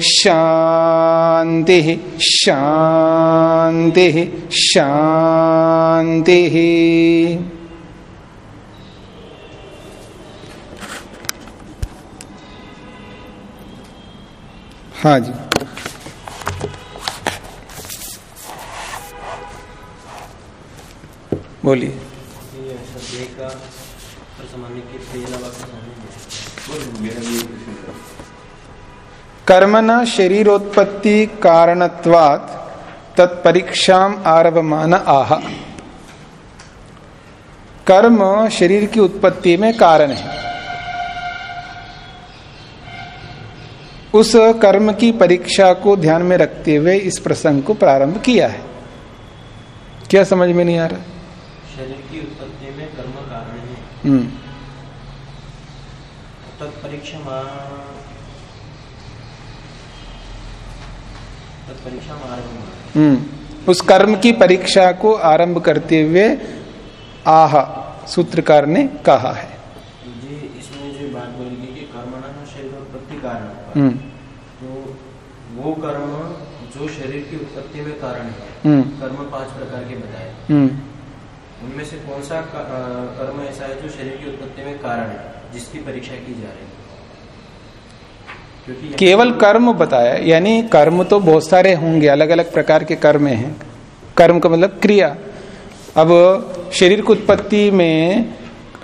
शान्तिः शांति शांति। हाँ जी। बोलिए। कर्मण शरीरोत्पत्ति कारणत्वात् तत्परीक्षा आरभमान आह। कर्म शरीर की उत्पत्ति में कारण है। उस कर्म की परीक्षा को ध्यान में रखते हुए इस प्रसंग को प्रारंभ किया है। क्या समझ में नहीं आ रहा? शरीर की उत्पत्ति में कर्म कारण है। हम्म। तत्परीक्षा तत्परीक्षा आरंभ हम्म उस कर्म की परीक्षा को आरंभ करते हुए आह सूत्रकार ने कहा है। इसमें जो बात बोली कि शरीर कारण हम्म। तो वो कर्म जो शरीर की उत्पत्ति में कारण है हम्म। कर्म पाँच प्रकार के बताए। हम्म। उनमें से कौन सा कर्म ऐसा है जो शरीर की उत्पत्ति में कारण है जिसकी परीक्षा की जा रही है? केवल कर्म बताया यानी कर्म तो बहुत सारे होंगे अलग अलग प्रकार के कर्म हैं। कर्म का मतलब क्रिया। अब शरीर की उत्पत्ति में अ,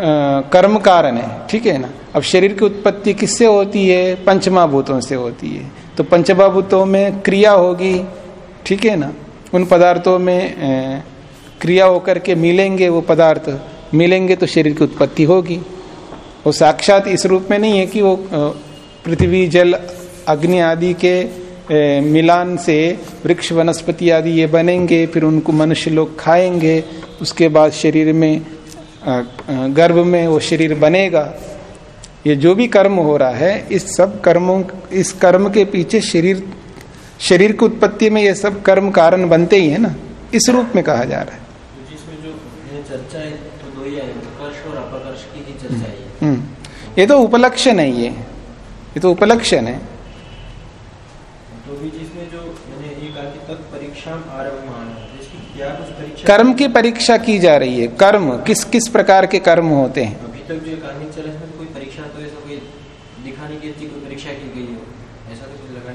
कर्म कारण है ठीक है ना? अब शरीर की उत्पत्ति किससे होती है? पंचमाभूतों से होती है। तो पंचमाभूतों में क्रिया होगी ठीक है ना? उन पदार्थों में अ, क्रिया होकर के मिलेंगे वो पदार्थ। मिलेंगे तो शरीर की उत्पत्ति होगी। वो साक्षात इस रूप में नहीं है कि वो पृथ्वी जल अग्नि आदि के अ, मिलान से वृक्ष वनस्पति आदि ये बनेंगे फिर उनको मनुष्य लोग खाएँगे उसके बाद शरीर में गर्भ में वो शरीर बनेगा। ये जो भी कर्म हो रहा है इस सब कर्मों इस कर्म के पीछे शरीर शरीर की उत्पत्ति में ये सब कर्म कारण बनते ही है ना इस रूप में कहा जा रहा है। तो जिसमें जो ये चर्चा है तो दो ही उत्कर्ष और अपकर्ष की ही चर्चा है हम्म ये तो उपलक्षण है। ये तो उपलक्षण है। तो भी जिसमें जो मैंने ये कहा कि तत्परीक्षा आरंभ माना इसकी क्या कुछ परीक्षा कर्म की परीक्षा की जा रही है। कर्म किस किस प्रकार के कर्म होते हैं? अभी तक जो कहानी चल इसमें कोई परीक्षा तो ऐसा कोई दिखाने की कोई परीक्षा की गई हो? ऐसा तो कुछ लगा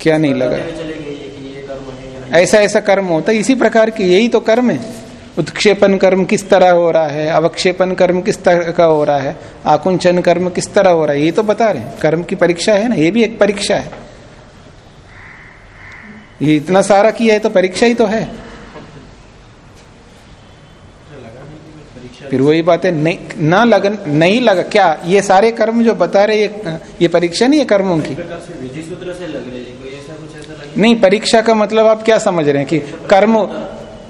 क्या नहीं लगा? ऐसा ऐसा कर्म होता है। इसी प्रकार की यही तो कर्म है। उत्क्षेपण कर्म किस तरह हो रहा है अवक्षेपण कर्म किस तरह का हो रहा है, आकुंचन कर्म किस तरह हो रहा है, ये तो बता रहे हैं। कर्म की परीक्षा है ना, ये भी एक परीक्षा है। ये इतना सारा किया है तो परीक्षा ही तो है। फिर वही बात है नहीं, ना लगन, नहीं लगा, क्या ये सारे कर्म जो बता रहे ये ये परीक्षा नहीं है कर्मों की? नहीं, परीक्षा का मतलब आप क्या समझ रहे हैं कि कर्म,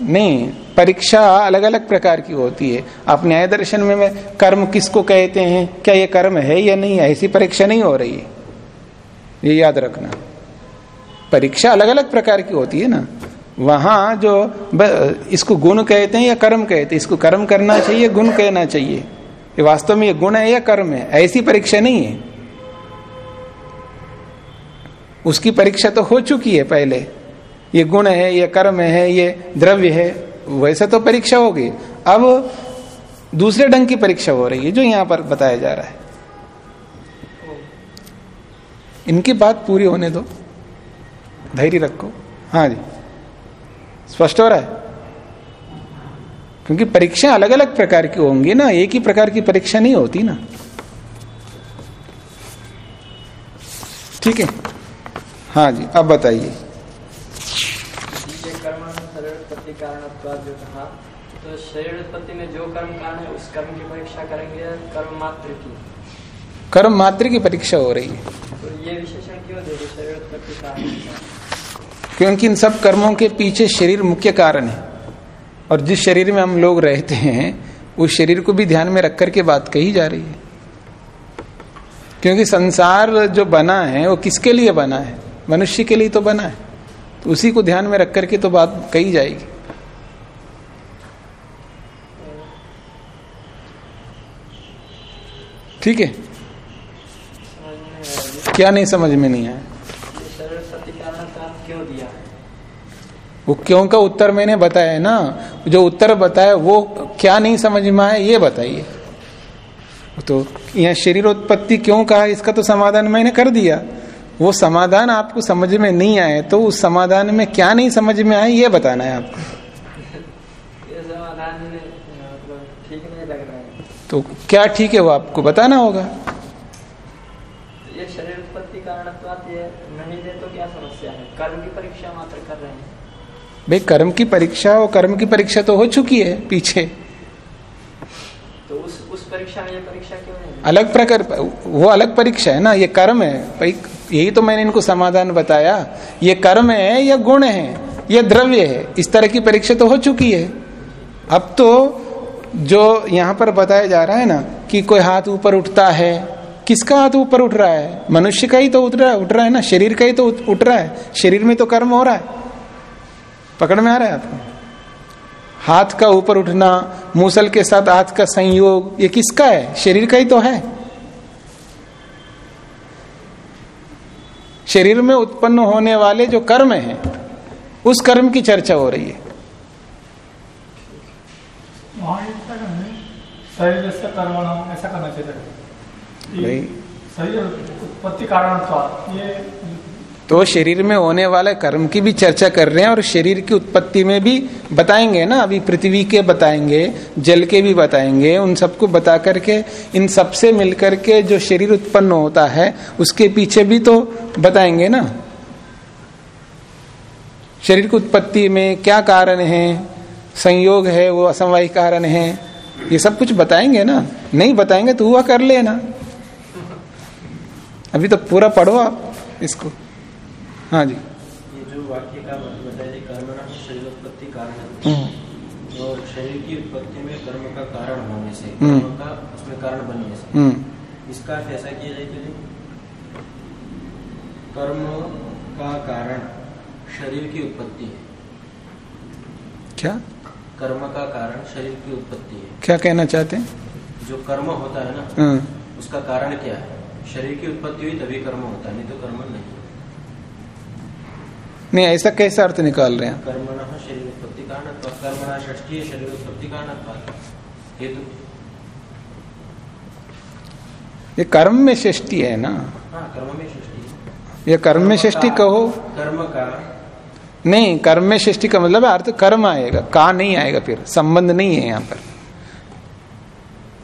नहीं परीक्षा अलग अलग प्रकार की होती है। आप न्याय दर्शन में, में कर्म किसको कहते हैं? क्या ये कर्म है या नहीं है? ऐसी परीक्षा नहीं हो रही है। ये याद रखना। परीक्षा अलग अलग प्रकार की होती है ना। वहाँ जो इसको गुण कहते हैं या कर्म कहते हैं? इसको कर्म करना चाहिए गुण कहना चाहिए। ये वास्तव में ये गुण है या कर्म है? ऐसी परीक्षा नहीं है। उसकी परीक्षा तो हो चुकी है पहले। ये गुण है ये कर्म है ये द्रव्य है। वैसा तो परीक्षा होगी। अब दूसरे ढंग की परीक्षा हो रही है, जो यहाँ पर बताया जा रहा है। इनकी बात पूरी होने दो। धैर्य रखो। हाँ जी। स्पष्ट हो रहा है? क्योंकि परीक्षा अलग अलग प्रकार की होंगी ना, एक ही प्रकार की परीक्षा नहीं होती ना। ठीक है। हाँ जी, अब बताइए। ये कारण जो कहा। तो शरीर उत्पत्ति में जो कर्म कारण है उस कर्म की परीक्षा करेंगे कर्म मात्र की। कर्म मात्र की परीक्षा हो रही है। तो ये विशेषण क्यों दे शरीर उत्पत्ति कारण क्योंकि इन सब कर्मों के पीछे शरीर मुख्य कारण है। और जिस शरीर में हम लोग रहते हैं उस शरीर को भी ध्यान में रख करके बात कही जा रही है। क्योंकि संसार जो बना है वो किसके लिए बना है? मनुष्य के लिए तो बना है। तो उसी को ध्यान में रख करके तो बात कही जाएगी। ठीक है? क्या नहीं, समझ में नहीं आया। वो क्यों का उत्तर मैंने बताया है ना? जो उत्तर बताया, वो क्या नहीं समझ में आया, ये बताइए। तो यहाँ शरीर उत्पत्ति क्यों कहा, इसका तो समाधान मैंने कर दिया। वो समाधान आपको समझ में नहीं आए तो उस समाधान में क्या नहीं समझ में आए ये बताना है आपको ये समाधान मतलब ठीक नहीं लग रहा है तो क्या ठीक है वो आपको बताना होगा? ये शरीर उत्पत्ति ये नहीं दे तो क्या समस्या है? कर्म की परीक्षा मात्र कर रहे हैं। भाई कर्म की परीक्षा और कर्म की परीक्षा तो हो चुकी है पीछे। तो उस उस परीक्षा में ये परीक्षा क्यों नहीं अलग प्रकार वो अलग परीक्षा है ना ये कर्म है। भाई यही तो मैंने इनको समाधान बताया। ये कर्म है या गुण है या द्रव्य है। इस तरह की परीक्षा तो हो चुकी है। अब तो जो यहाँ पर बताया जा रहा है ना कि कोई हाथ ऊपर उठता है, किसका हाथ ऊपर उठ रहा है? मनुष्य का ही तो उठ रहा है उठ रहा है ना? शरीर का ही तो उठ रहा है। शरीर में तो कर्म हो रहा है। पकड़ में आ रहा है आपको? हाथ का ऊपर उठना, मूसल के साथ हाथ का संयोग, ये किसका है? शरीर का ही तो है। शरीर में उत्पन्न होने वाले जो कर्म हैं, उस कर्म की चर्चा हो रही है। शरीर जैसे कर्म ऐसा करना चाहिए शरीर उत्पत्ति कारण ये तो शरीर में होने वाले कर्म की भी चर्चा कर रहे हैं और शरीर की उत्पत्ति में भी बताएँगे ना अभी पृथ्वी के बताएँगे जल के भी बताएँगे उन सबको बता करके इन सबसे मिलकर के जो शरीर उत्पन्न होता है उसके पीछे भी तो बताएँगे ना। शरीर की उत्पत्ति में क्या कारण है? संयोग है वो असमवाही कारण है। ये सब कुछ बताएँगे ना। नहीं बताएँगे तो हुआ कर लेना। अभी तो पूरा पढ़ो आप इसको। हाँ जी। ये जो वाक्य का बताया जी कर्म शरीर उत्पत्ति कारण हम्म। और शरीर की उत्पत्ति में कर्म का कारण होने से हम्म। कर्म का उसमें कारण बनने से। हम्म। इसका ऐसा किया जाए कि कर्म का कारण शरीर की उत्पत्ति है। क्या? कर्म का कारण शरीर की उत्पत्ति है। क्या कहना चाहते हैं? जो कर्म होता है ना हाँ। उसका कारण क्या है? शरीर की उत्पत्ति हुई तभी कर्म होता है नहीं तो कर्म नहीं। नहीं ऐसा कैसा अर्थ निकाल रहे हैं? कर्मण शरीर उत्पत्ति कारण कर्मणा षष्ठी शरीर उत्पत्ति कारण हेतु। ये कर्म में षष्टि है ना? हाँ कर्म में षष्ठी। ये कर्म में षष्टि कहो। कर्म का नहीं कर्म में सृष्टि का मतलब अर्थ कर्म आएगा का नहीं आएगा फिर संबंध नहीं है यहाँ पर।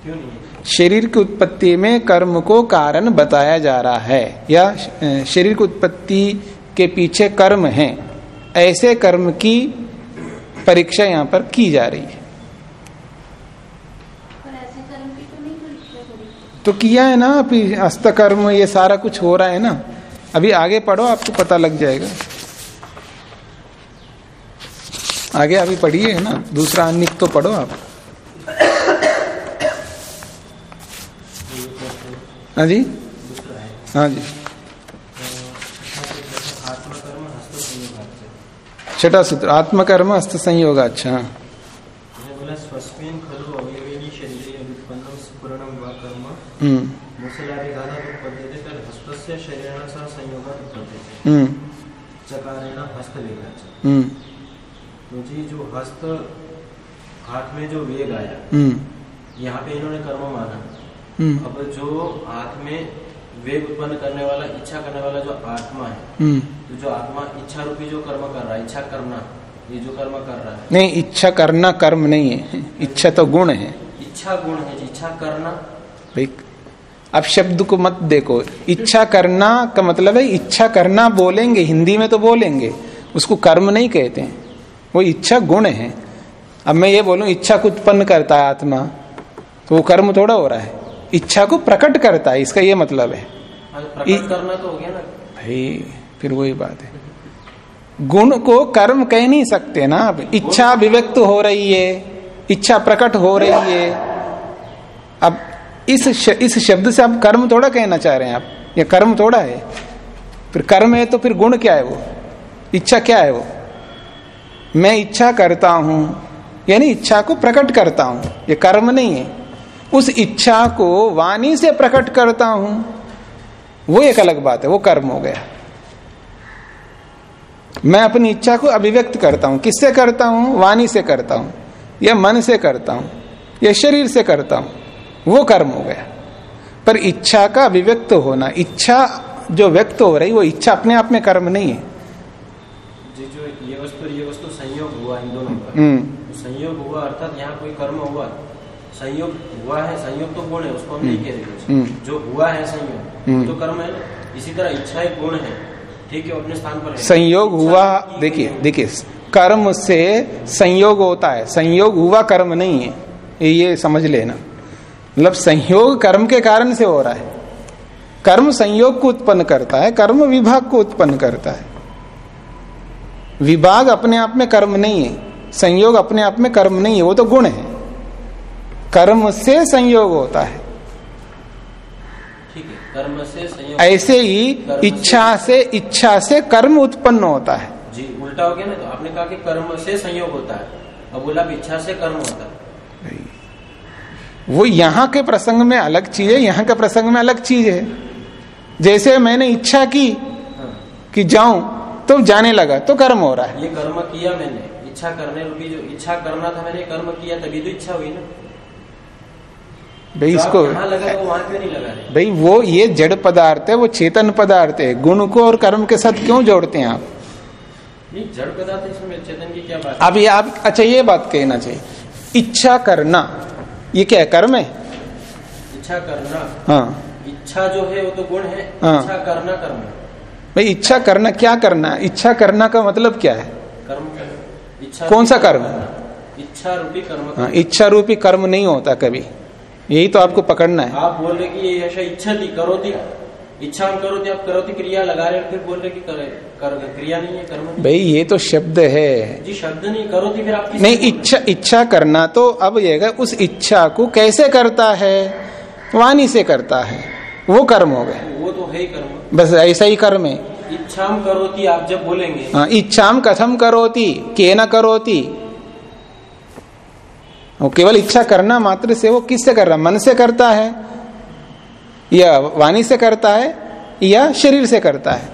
क्यों नहीं शरीर की उत्पत्ति में कर्म को कारण बताया जा रहा है या शरीर की उत्पत्ति के पीछे कर्म है ऐसे कर्म की परीक्षा यहाँ पर की जा रही है। तो किया है ना अभी हस्तकर्म ये सारा कुछ हो रहा है ना अभी आगे पढ़ो आपको पता लग जाएगा। आगे अभी पढ़िए, है ना? दूसरा अन्य तो पढ़ो आप। हाँ जी? हाँ जी। छठा सूत्र, आत्मकर्म हस्त संयोग अच्छा। कर्म हम्म। तो जी हस्त हाथ में जो वेग आया हम्म। यहाँ पे इन्होंने कर्म माना। हम्म। अब जो हाथ में वेग उत्पन्न करने वाला इच्छा करने वाला जो आत्मा है हम्म। तो जो आत्मा इच्छा रूपी जो कर्म कर रहा है इच्छा करना ये जो कर्म कर रहा है। नहीं इच्छा करना कर्म नहीं है इच्छा तो गुण है। इच्छा गुण है जी, इच्छा करना। भाई अब शब्द को मत देखो इच्छा करना का मतलब है इच्छा करना बोलेंगे हिंदी में तो बोलेंगे उसको कर्म नहीं कहते हैं। वो इच्छा गुण है। अब मैं ये बोलूँ इच्छा को उत्पन्न करता है आत्मा तो वो कर्म थोड़ा हो रहा है। इच्छा को प्रकट करता है इसका ये मतलब है। हाँ, प्रकट करना तो हो गया ना। भाई फिर वही बात है। गुण को कर्म कह नहीं सकते ना अब इच्छा अभिव्यक्त हो रही है इच्छा प्रकट हो रही है। अब इस श, इस शब्द से आप कर्म थोड़ा कहना चाह रहे हैं आप। ये कर्म थोड़ा है। फिर कर्म है तो फिर गुण क्या है वो? इच्छा क्या है वो? मैं इच्छा करता हूँ, यानी इच्छा को प्रकट करता हूँ, ये कर्म नहीं है। उस इच्छा को वाणी से प्रकट करता हूँ, वो एक अलग बात है, वो कर्म हो गया। मैं अपनी इच्छा को अभिव्यक्त करता हूँ, किससे करता हूँ? वाणी से करता हूँ, या मन से करता हूँ, या शरीर से करता हूँ, वो कर्म हो गया। पर इच्छा का अभिव्यक्त होना, इच्छा जो व्यक्त हो रही, वो इच्छा अपने आप में कर्म नहीं है जी जो ये वस्तु ये वस्तु संयोग हुआ इन दोनों का हम्म तो संयोग हुआ अर्थात यहाँ कोई कर्म हुआ। संयोग हुआ है संयोग तो गुण है उसको हम नहीं कह रहे हम्म। जो हुआ है संयोग हम्म। तो कर्म है इसी तरह इच्छा एक गुण है। ठीक है अपने स्थान पर है। संयोग हुआ देखिए देखिए कर्म से संयोग होता है। संयोग हुआ कर्म नहीं है। ये समझ लेना। मतलब संयोग कर्म के कारण से हो रहा है। कर्म संयोग को उत्पन्न करता है कर्म विभाग को उत्पन्न करता है। विभाग अपने आप में कर्म नहीं है। संयोग अपने आप में कर्म नहीं है वो तो गुण है। कर्म से संयोग होता है। ठीक है कर्म से संयोग ऐसे ही इच्छा से इच्छा से कर्म उत्पन्न होता है। जी उल्टा हो गया ना तो आपने कहा कि कर्म से संयोग होता है। अब बोला इच्छा से कर्म होता है। वो यहाँ के प्रसंग में अलग चीज़ है यहाँ के प्रसंग में अलग चीज़ है। जैसे मैंने इच्छा की हाँ। कि जाऊँ तो जाने लगा तो कर्म हो रहा है। ये कर्म किया मैंने। इच्छा करने रूपी जो इच्छा करना था मैंने कर्म किया तभी तो इच्छा हुई ना। भाई इसको नहीं लगा भाई वो ये जड़ पदार्थ है वो चेतन पदार्थ है। गुण को और कर्म के साथ क्यों जोड़ते हैं आप? नहीं जड़ पदार्थ इसमें चेतन की क्या बात अब ये आप अच्छा ये बात कहना चाहिए। इच्छा करना ये क्या है कर्म है है? इच्छा करना। हाँ। इच्छा जो है वो तो गुण है। हाँ। इच्छा करना कर्म है। भाई इच्छा करना क्या करना? इच्छा करना का मतलब क्या है? कर्म करना। कौन सा कर्म? इच्छा रूपी कर्म हाँ, इच्छा रूपी कर्म नहीं होता कभी। यही तो आपको पकड़ना है। आप बोल रहे कि ऐसा इच्छा थी करो थी इच्छा करो थी आप करो थी क्रिया लगा रहे फिर बोल रहे कि करे कर, क्रिया नहीं है कर्म भाई ये तो शब्द है। जी शब्द नहीं करो थी फिर आप नहीं इच्छा इच्छा करना तो अब ये है, उस इच्छा को कैसे करता है? वाणी से करता है। वो कर्म हो गए। वो तो है ही कर्म। बस ऐसा ही कर्म है। इच्छा हम करो थी आप जब बोलेंगे। हाँ, इच्छाम कथम करोती के न करोती? वो केवल इच्छा करना मात्र से वो किससे कर रहा मन से करता है या वाणी से करता है या शरीर से करता है?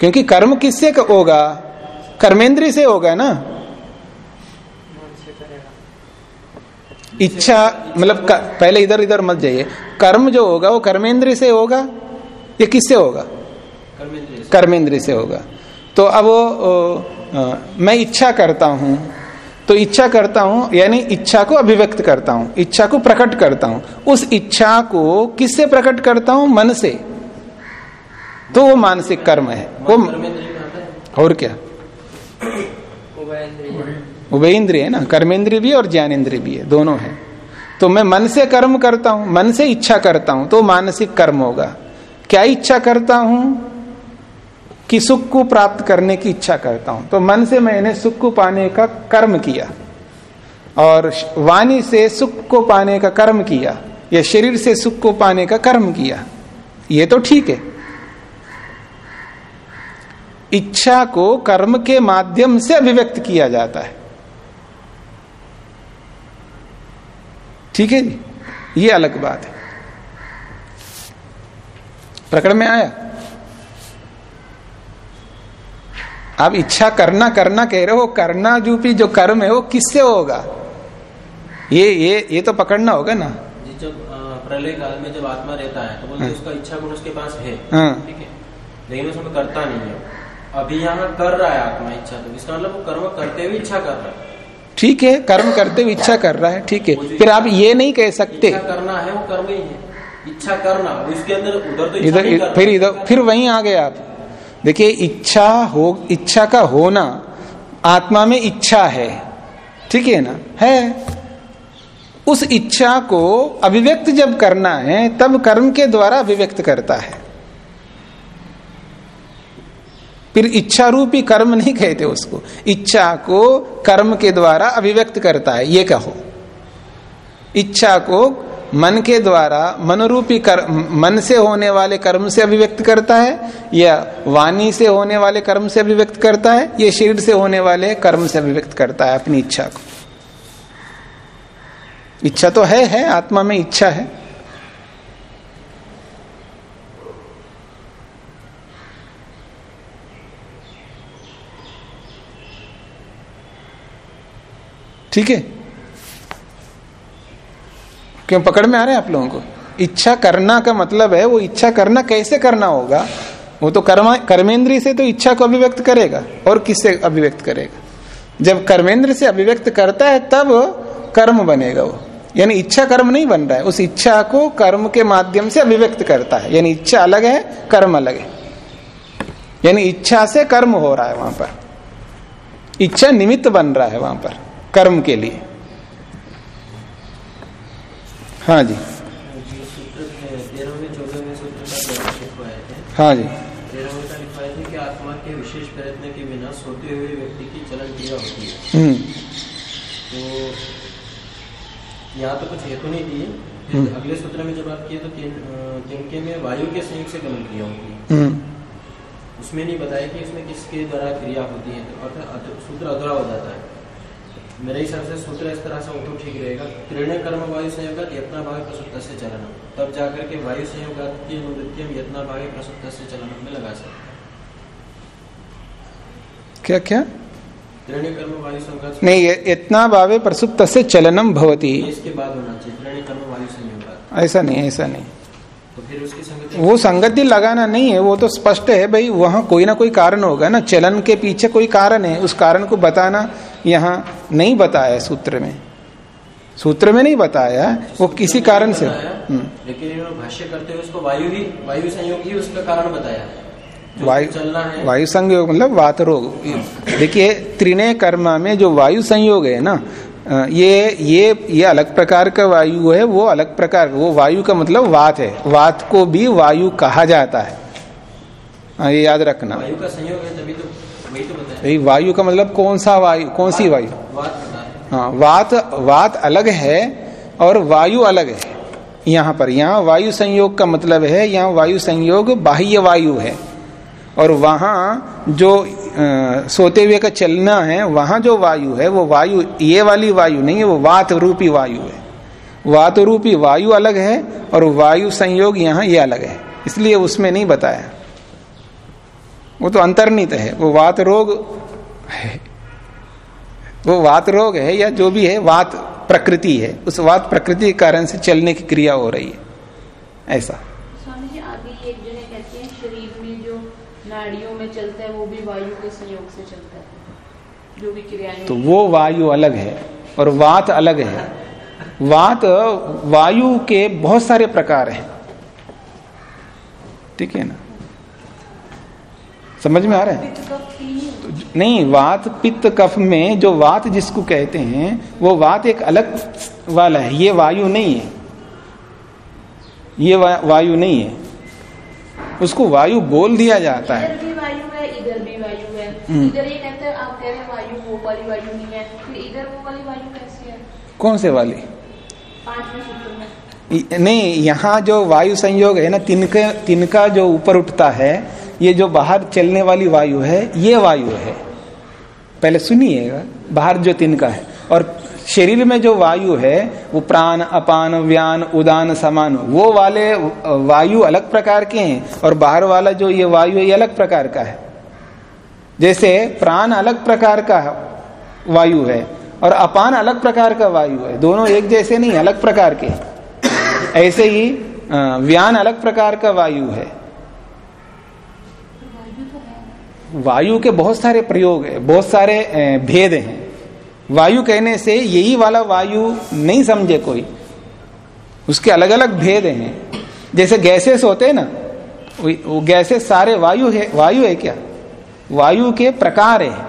क्योंकि कर्म किससे होगा? कर्मेंद्री से होगा ना? इच्छा मतलब पहले इधर इधर मत जाइए। कर्म जो होगा वो कर्मेंद्री से होगा? या किससे होगा? कर्मेंद्र से। होगा। तो अब अ, मैं इच्छा करता हूँ तो इच्छा करता हूँ यानी इच्छा को अभिव्यक्त करता हूँ इच्छा को प्रकट करता हूँ। उस इच्छा को किससे प्रकट करता हूँ? मन से। तो वो मानसिक कर्म है। वो है। और क्या? उभय इंद्रिय है ना? कर्मेंद्रिय भी और ज्ञानेन्द्रिय भी है दोनों है। तो मैं मन से कर्म करता हूँ मन से इच्छा करता हूँ तो मानसिक कर्म होगा। क्या इच्छा करता हूँ? कि सुख को प्राप्त करने की इच्छा करता हूँ। तो मन से मैंने सुख को पाने का कर्म किया। और वाणी से सुख को पाने का कर्म किया। या शरीर से सुख को पाने का कर्म किया। ये तो ठीक है। इच्छा को कर्म के माध्यम से अभिव्यक्त किया जाता है। ठीक है जी? ये अलग बात है। प्रकरण में आया। आप इच्छा करना करना कह रहे हो करना रूपी जो कर्म है वो किससे होगा? ये ये ये तो पकड़ना होगा ना। जी जब प्रलय काल में जब आत्मा रहता है तो बोलते हैं उसका इच्छा गुण उसके पास है। हाँ। ठीक है? लेकिन उसमें करता नहीं है। अभी यहाँ कर रहा है आत्मा इच्छा तो इसका मतलब वो कर्म करते हुए इच्छा कर रहा है। ठीक है कर्म करते हुए इच्छा कर रहा है ठीक है। फिर आप ये नहीं कह सकते। करना है वो कर्म ही है। इच्छा करना इसके अंदर उधर तो इधर फिर इधर फिर वहीं आ गए आप। देखिए इच्छा हो इच्छा का होना आत्मा में इच्छा है। ठीक है ना? है। उस इच्छा को अभिव्यक्त जब करना है तब कर्म के द्वारा अभिव्यक्त करता है। फिर इच्छा रूपी कर्म नहीं कहते उसको। इच्छा को कर्म के द्वारा अभिव्यक्त करता है। ये कहो। इच्छा को मन के द्वारा मनरूपी कर्म मन से होने वाले कर्म से अभिव्यक्त करता है, या वाणी से होने वाले कर्म से अभिव्यक्त करता है, या शरीर से होने वाले कर्म से अभिव्यक्त करता है अपनी इच्छा को। इच्छा तो है है, आत्मा में इच्छा है। ठीक है? क्यों पकड़ में आ रहे हैं आप लोगों को? इच्छा करना का मतलब है, वो इच्छा करना कैसे करना होगा? वो तो कर्मा कर्मेंद्री से तो इच्छा को अभिव्यक्त करेगा, और किससे अभिव्यक्त करेगा? जब कर्मेंद्र से अभिव्यक्त करता है, तब कर्म बनेगा वो। यानी इच्छा कर्म नहीं बन रहा है, उस इच्छा को कर्म के माध्यम से अभिव्यक्त करता है। यानी इच्छा अलग है, कर्म अलग है। यानी इच्छा से कर्म हो रहा है वहाँ पर। इच्छा निमित्त बन रहा है वहाँ पर, कर्म के लिए। हाँ जी। हाँ जी। आत्मा के विशेष प्रयत्न के बिना सोते हुए यहाँ तो कुछ हेतु नहीं। अगले सूत्र में जब बात की में वायु के क्रिया होती है उसमें नहीं बताया कि इसमें किसके द्वारा क्रिया होती है तो सूत्र अधूरा हो जाता है। मेरे हिसाब से सूत्र इस तरह से हो तो ठीक रहेगा। त्रिण कर्म वायु संयोग यत्ना भावी प्रसुप्त से चलन। तब जाकर के वायु संयोग अनुवृत्तियम यत्ना भावी प्रसुप्त से चलन में लगा सकते क्या क्या? नहीं ये इतना भावे प्रसुप्त से चलनम भवती। इसके बाद होना चाहिए कर्म वायु संयोग ऐसा नहीं ऐसा नहीं। तो फिर उसकी संगति वो संगति लगाना नहीं है वो तो स्पष्ट है भाई वहाँ कोई ना कोई कारण होगा ना। चलन के पीछे कोई कारण है उस कारण को बताना यहाँ नहीं बताया सूत्र में। सूत्र में नहीं बताया वो किसी कारण से। हम्म। लेकिन भाष्य करते हुए उसको वायु ही वायु संयोग ही उसका कारण बताया। वायु वायु संयोग मतलब वात रोग। देखिए त्रिनय कर्मा में जो वायु संयोग है ना ये ये ये अलग प्रकार का वायु है वो अलग प्रकार वो वायु का मतलब वात है। वात को भी वायु कहा जाता है। हाँ, ये याद रखना। वायु का संयोग है तभी तो वही तो वायु का मतलब कौन सा वायु कौन सी वायु? है वात वात अलग है और वायु अलग है। यहाँ पर यहाँ वायु संयोग का मतलब है यहाँ वायु संयोग बाह्य वायु है। और वहाँ जो अ, सोते हुए का चलना है वहाँ जो वायु है वो वायु ये वाली वायु नहीं है वो वात रूपी वायु है। वात रूपी वायु अलग है और वायु संयोग यहाँ ये अलग है। इसलिए उसमें नहीं बताया। वो तो अंतर्नित है वो वात रोग है। वो वात रोग है या जो भी है वात प्रकृति है। उस वात प्रकृति के कारण से चलने की क्रिया हो रही है। ऐसा। स्वामी जी आगे एक जगह कहते हैं शरीर में जो नाड़ियों में चलता है वो भी वायु के संयोग से चलता है। जो भी क्रियाएँ तो वो वायु अलग है और वात अलग है। वात वायु के बहुत सारे प्रकार हैं। ठीक है ना? समझ में आ रहा है? तो नहीं वात पित्त कफ में जो वात जिसको कहते हैं वो वात एक अलग वाला है ये वायु नहीं है। ये वा, वायु नहीं है। उसको वायु बोल दिया जाता है। इधर भी वायु है इधर भी वायु है। हम्म। इधर ये कहते हैं आप कह रहे हैं वायु वो वाली वायु नहीं है। फिर इधर वो वाली वायु कैसी है? कौन से वाली? पाँचवें सूत्र में। नहीं यहाँ जो वायु संयोग है ना तिनके तिनका जो ऊपर उठता है ये जो बाहर चलने वाली वायु है, ये वायु है। पहले सुनिएगा, बाहर जो तिनका है। और शरीर में जो वायु है, वो प्राण, अपान, व्यान, उदान, समान, वो वाले वायु अलग प्रकार के हैं, और बाहर वाला जो ये वायु है, ये अलग प्रकार का है। जैसे प्राण अलग प्रकार का वायु है, और अपान अलग प्रकार का वायु है। दोनों एक जैसे नहीं, अलग प्रकार के ऐसे ही व्यान अलग प्रकार का वायु है। वायु के बहुत सारे प्रयोग है, बहुत सारे भेद हैं। वायु कहने से यही वाला वायु नहीं समझे कोई। उसके अलग अलग भेद हैं। जैसे गैसेस होते हैं ना, वो गैसेस सारे वायु है वायु है क्या? वायु के प्रकार है।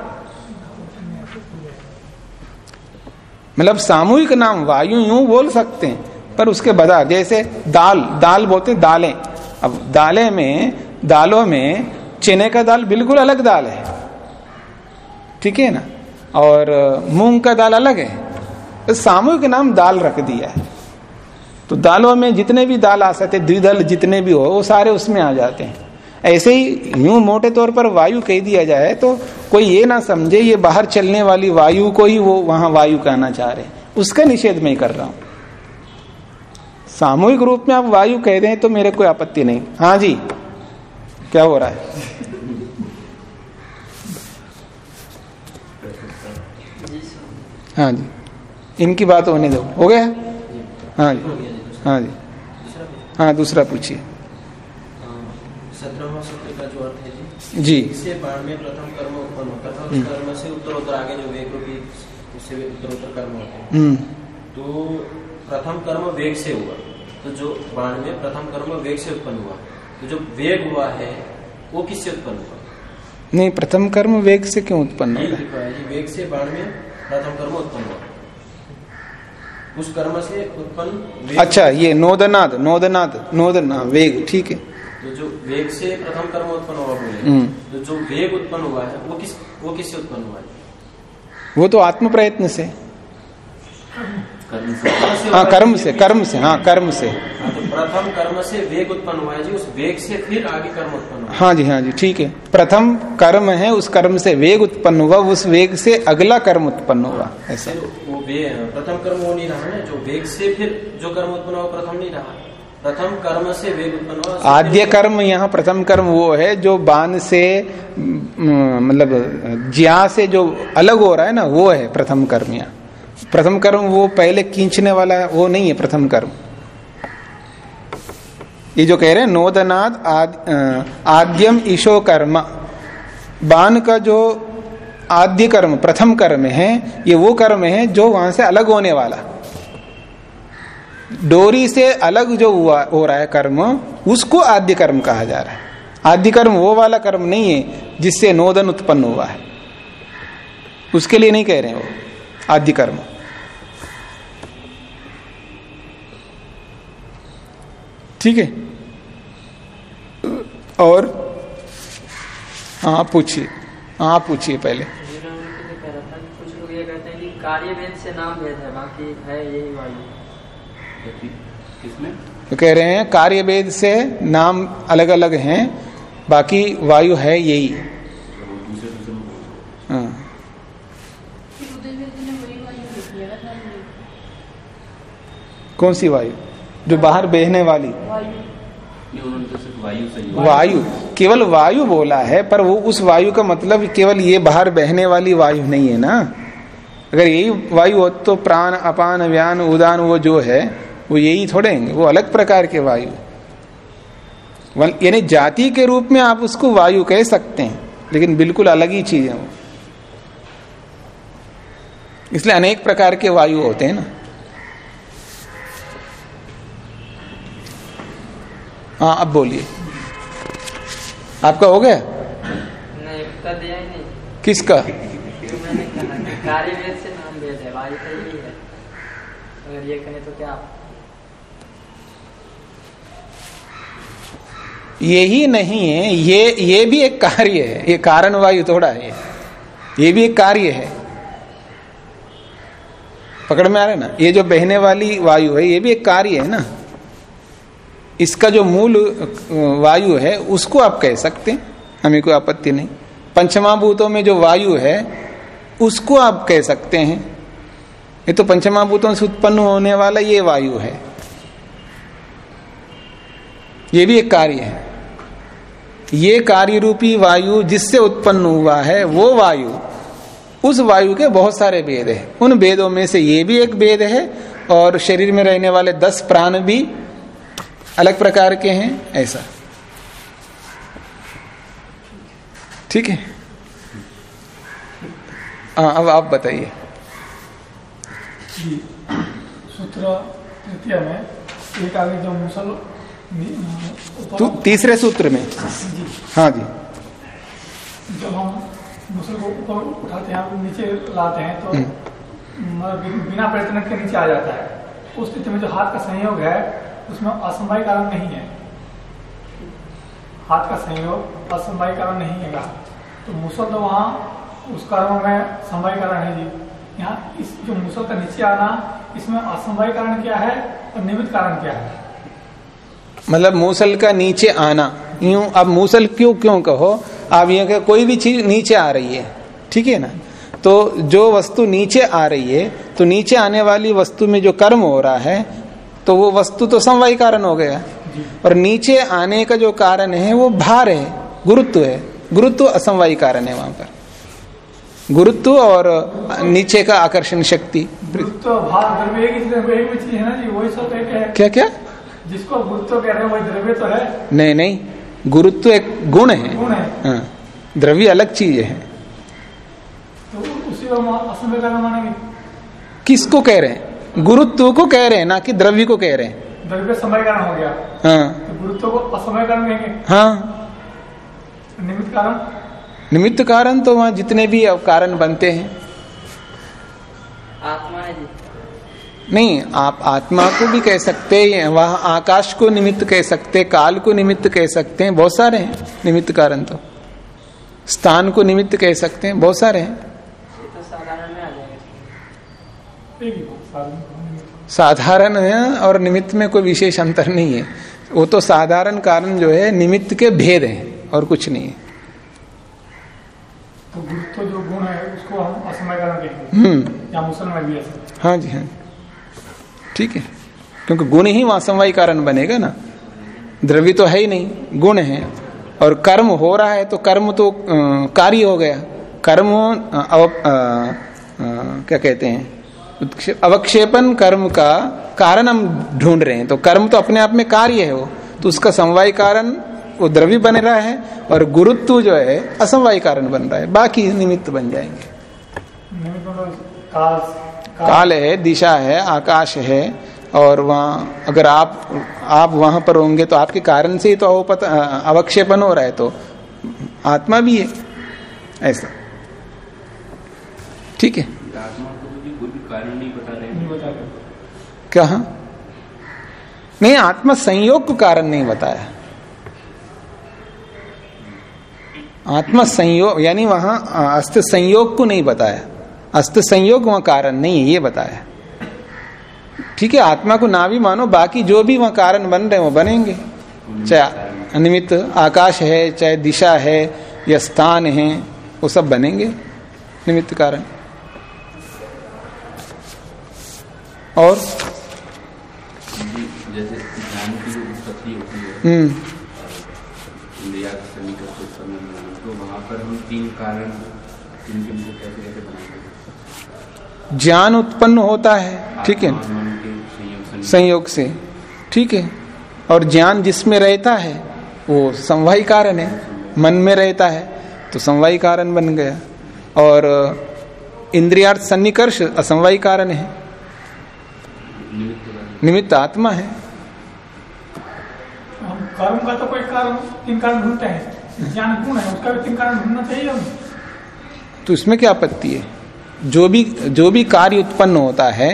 मतलब सामूहिक नाम वायु यूँ बोल सकते हैं, पर उसके बता जैसे दाल दाल बोलते दालें। अब दालें में, दालों में चने का दाल बिल्कुल अलग दाल है। ठीक है ना? और मूंग का दाल अलग है। तो सामूहिक नाम दाल रख दिया है। तो दालों में जितने भी दाल आ सकते, द्विदल जितने भी हो, वो सारे उसमें आ जाते हैं। ऐसे ही यूँ मोटे तौर पर वायु कह दिया जाए तो कोई ये ना समझे, ये बाहर चलने वाली वायु को ही वो वहाँ वायु कहना चाह रहे उसका निषेध मैं कर रहा हूँ। सामूहिक रूप में आप वायु कह दें तो मेरे कोई आपत्ति नहीं। हाँ जी। क्या हो रहा है? हाँ जी। इनकी बात होने दो। हो गया? हाँ जी। हाँ जी। हाँ दूसरा पूछिए। जो। अर्थ है जी जी इससे में प्रथम कर्म उत्पन्न होता था उस कर्म से उत्तरोत्तर आगे जो वेग रूपी उससे उत्तरोत्तर कर्म होते हैं हम्म। तो प्रथम कर्म वेग से हुआ। तो जो बाण में प्रथम कर्म वेग से उत्पन्न हुआ। तो जो वेग हुआ है वो किससे उत्पन्न हुआ? नहीं प्रथम कर्म वेग से क्यों उत्पन्न यही होगा? लिखा है वेग से बाण में प्रथम कर्म उत्पन्न हुआ। उस कर्म से उत्पन्न अच्छा ये नोदनाद नोदनाद नोदना वेग ठीक है। तो जो वेग से प्रथम कर्म उत्पन्न हुआ बोले हम्म। तो जो वेग उत्पन्न हुआ है वो किस वो किससे उत्पन्न हुआ है? वो तो आत्म प्रयत्न से। हाँ कर्म से कर्म से हाँ कर्म से हाँ, तो प्रथम कर्म से वेग उत्पन्न हुआ है जी उस वेग से फिर आगे कर्म उत्पन्न हुआ। हाँ जी हाँ जी ठीक है। प्रथम कर्म है उस कर्म से वेग उत्पन्न हुआ उस वेग से अगला कर्म उत्पन्न हुआ ऐसा। वो प्रथम कर्म वो नहीं रहा ना जो वेग से फिर जो कर्म उत्पन्न हुआ प्रथम नहीं रहा। प्रथम कर्म से वेग उत्पन्न हुआ आद्य कर्म यहाँ प्रथम कर्म वो है जो बाण से मतलब ज्या से जो अलग हो रहा है ना वो है प्रथम कर्म यहाँ। प्रथम कर्म वो पहले खींचने वाला वो नहीं है प्रथम कर्म। ये जो कह रहे हैं नोदनाद आद, आद्यम ईशो कर्म। बाण का जो आद्य कर्म प्रथम कर्म है ये वो कर्म है जो वहाँ से अलग होने वाला। डोरी से अलग जो हुआ हो रहा है कर्म उसको आद्य कर्म कहा जा रहा है। आद्य कर्म वो वाला कर्म नहीं है जिससे नोदन उत्पन्न हुआ है। उसके लिए नहीं कह रहे हैं वो आद्य कर्म। ठीक है? और हाँ पूछिए हाँ पूछिए पहले। तो कह रहे हैं कार्य भेद से नाम अलग अलग हैं, बाकी वायु है यही। हाँ। कौन सी वायु? जो बाहर बहने वाली। वायु तो वायु केवल वायु बोला है पर वो उस वायु का मतलब केवल ये बाहर बहने वाली वायु नहीं है ना? अगर यही वायु हो तो प्राण अपान व्यान उदान वो जो है वो यही थोड़े वो अलग प्रकार के वायु। यानी जाति के रूप में आप उसको वायु कह सकते हैं लेकिन बिल्कुल अलग ही चीज़ है वो। इसलिए अनेक प्रकार के वायु होते हैं ना। हाँ अब बोलिए। आपका हो गया? नहीं उत्तर दिया ही नहीं। किसका? कार्य से नाम भेद है वायु यही है। अगर ये कहें तो क्या? यही नहीं है ये ये भी एक कार्य है ये कारण वायु थोड़ा है। ये ये भी एक कार्य है। पकड़ में आ रहा है ना? ये जो बहने वाली वायु है ये भी एक कार्य है ना? इसका जो मूल वायु है, उसको आप कह सकते हैं। हमें कोई आपत्ति नहीं। पंचमा भूतों में जो वायु है, उसको आप कह सकते हैं। ये तो पंचमा भूतों से उत्पन्न होने वाला ये वायु है। ये भी एक कार्य है। ये कार्य रूपी वायु जिससे उत्पन्न हुआ है, वो वायु, उस वायु के बहुत सारे भेद है। उन भेदों में से ये भी एक भेद है, और शरीर में रहने वाले दस प्राण भी अलग प्रकार के हैं ऐसा। ठीक है? हाँ अब आप बताइए। सूत्र तृतीय में एक आगे जो मुसल तू तीसरे सूत्र में। जी। हाँ जी। जब हम मुसल को ऊपर उठाते हैं नीचे लाते हैं तो मतलब बिना प्रयत्न के नीचे आ जाता है। उस स्थिति में जो हाथ का संयोग है उसमें असमवाय कारण नहीं है। हाथ का संयोग असमवाय कारण नहीं है तो मुसल तो वहाँ उस कर्म में समवाय कारण है जी। यहाँ इस जो मुसल का नीचे आना, इसमें असमवाय कारण क्या है और निमित्त कारण क्या है? मतलब मूसल का नीचे आना। यूँ अब मूसल क्यों क्यों कहो? आप ये कहो कोई भी चीज़ नीचे आ रही है। ठीक है ना? तो जो वस्तु नीचे आ रही है तो नीचे आने वाली वस्तु में जो कर्म हो रहा है तो वो वस्तु तो समवाय कारण हो गया। और नीचे आने का जो कारण है वो भार है गुरुत्व है। गुरुत्व असमवायी कारण है वहाँ पर। गुरुत्व और नीचे का आकर्षण शक्ति। गुरुत्व भार द्रव्य एक द्रव्य एक चीज़ ना जी वही सब एक क्या क्या? जिसको गुरुत्व कह रहे हैं वही द्रव्य तो है। नहीं नहीं। गुरुत्व एक गुण है। गुण है। हाँ, द्रव्य अलग चीज़ है। तो उसी मानेंगे। किसको कह रहे हैं? गुरुत्व को कह रहे हैं ना कि द्रव्य को कह रहे हैं। द्रव्य समय कारण हो गया। हाँ। तो गुरुत्व को असमय कारण कहेंगे। हाँ। निमित्त कारण? निमित्त कारण तो वहाँ जितने भी कारण बनते हैं। आत्मा है नहीं आप आत्मा को भी कह सकते हैं वहाँ आकाश को निमित्त कह सकते हैं काल को निमित्त कह सकते हैं बहुत सारे हैं निमित्त कारण तो। स्थान को निमित्त कह सकते हैं बहुत सारे हैं। तो साधारण आ ही। और निमित्त में कोई विशेष अंतर नहीं है। वो तो साधारण कारण जो है निमित्त के भेद है और कुछ नहीं है। तो गुरुत्व जो गुण है उसको हम असमय हम्म। हाँ जी हाँ। ठीक है। क्योंकि गुण ही वहाँ समवाय कारण बनेगा ना। द्रव्य तो है ही नहीं गुण है। और कर्म हो रहा है तो कर्म तो कार्य हो गया। कर्म अव, अ, अ, क्या कहते हैं? अवक्षेपन कर्म का कारण हम ढूंढ रहे हैं। तो कर्म तो अपने आप में कार्य है वो। तो उसका समवाय कारण वो द्रव्य बन रहा है और गुरुत्व जो है असमवाय कारण बन रहा है। बाकी निमित्त बन जाएँगे। काल काल है दिशा है आकाश है और वहाँ अगर आप आप वहाँ पर होंगे तो आपके कारण से ही तो अवक्षेपन हो रहा है तो आत्मा भी है। ऐसा। ठीक है? कारण नहीं बता रहे नहीं बता रहे कहा? नहीं आत्मा संयोग को कारण नहीं बताया। आत्मा संयोग यानी वहाँ अस्त संयोग को नहीं बताया। अस्त संयोग वहाँ कारण नहीं है ये बताया। ठीक है आत्मा को ना भी मानो बाकी जो भी वहाँ कारण बन रहे हैं वो बनेंगे। चाहे निमित्त आकाश है चाहे दिशा है या स्थान है वो सब बनेंगे निमित्त कारण। और? जैसे ज्ञान की जो उत्पत्ति होती है हम्म। इंद्रिया तो वहाँ पर हम तीन कारण तीन मुझे कैसे कैसे बनाएँगे ज्ञान उत्पन्न होता है ठीक है। संयोग से। ठीक है। और ज्ञान जिसमें रहता है वो समवाही कारण है मन में रहता है तो समवाही कारण बन गया। और इंद्रियार्थ सन्निकर्ष असमवाही कारण है। निमित्त आत्मा है। कर्म का तो कोई कारण तीन कारण ढूंढते हैं। ज्ञान गुण है उसका भी तीन कारण ढूंढना चाहिए तो इसमें क्या आपत्ति है? जो भी जो भी कार्य उत्पन्न होता है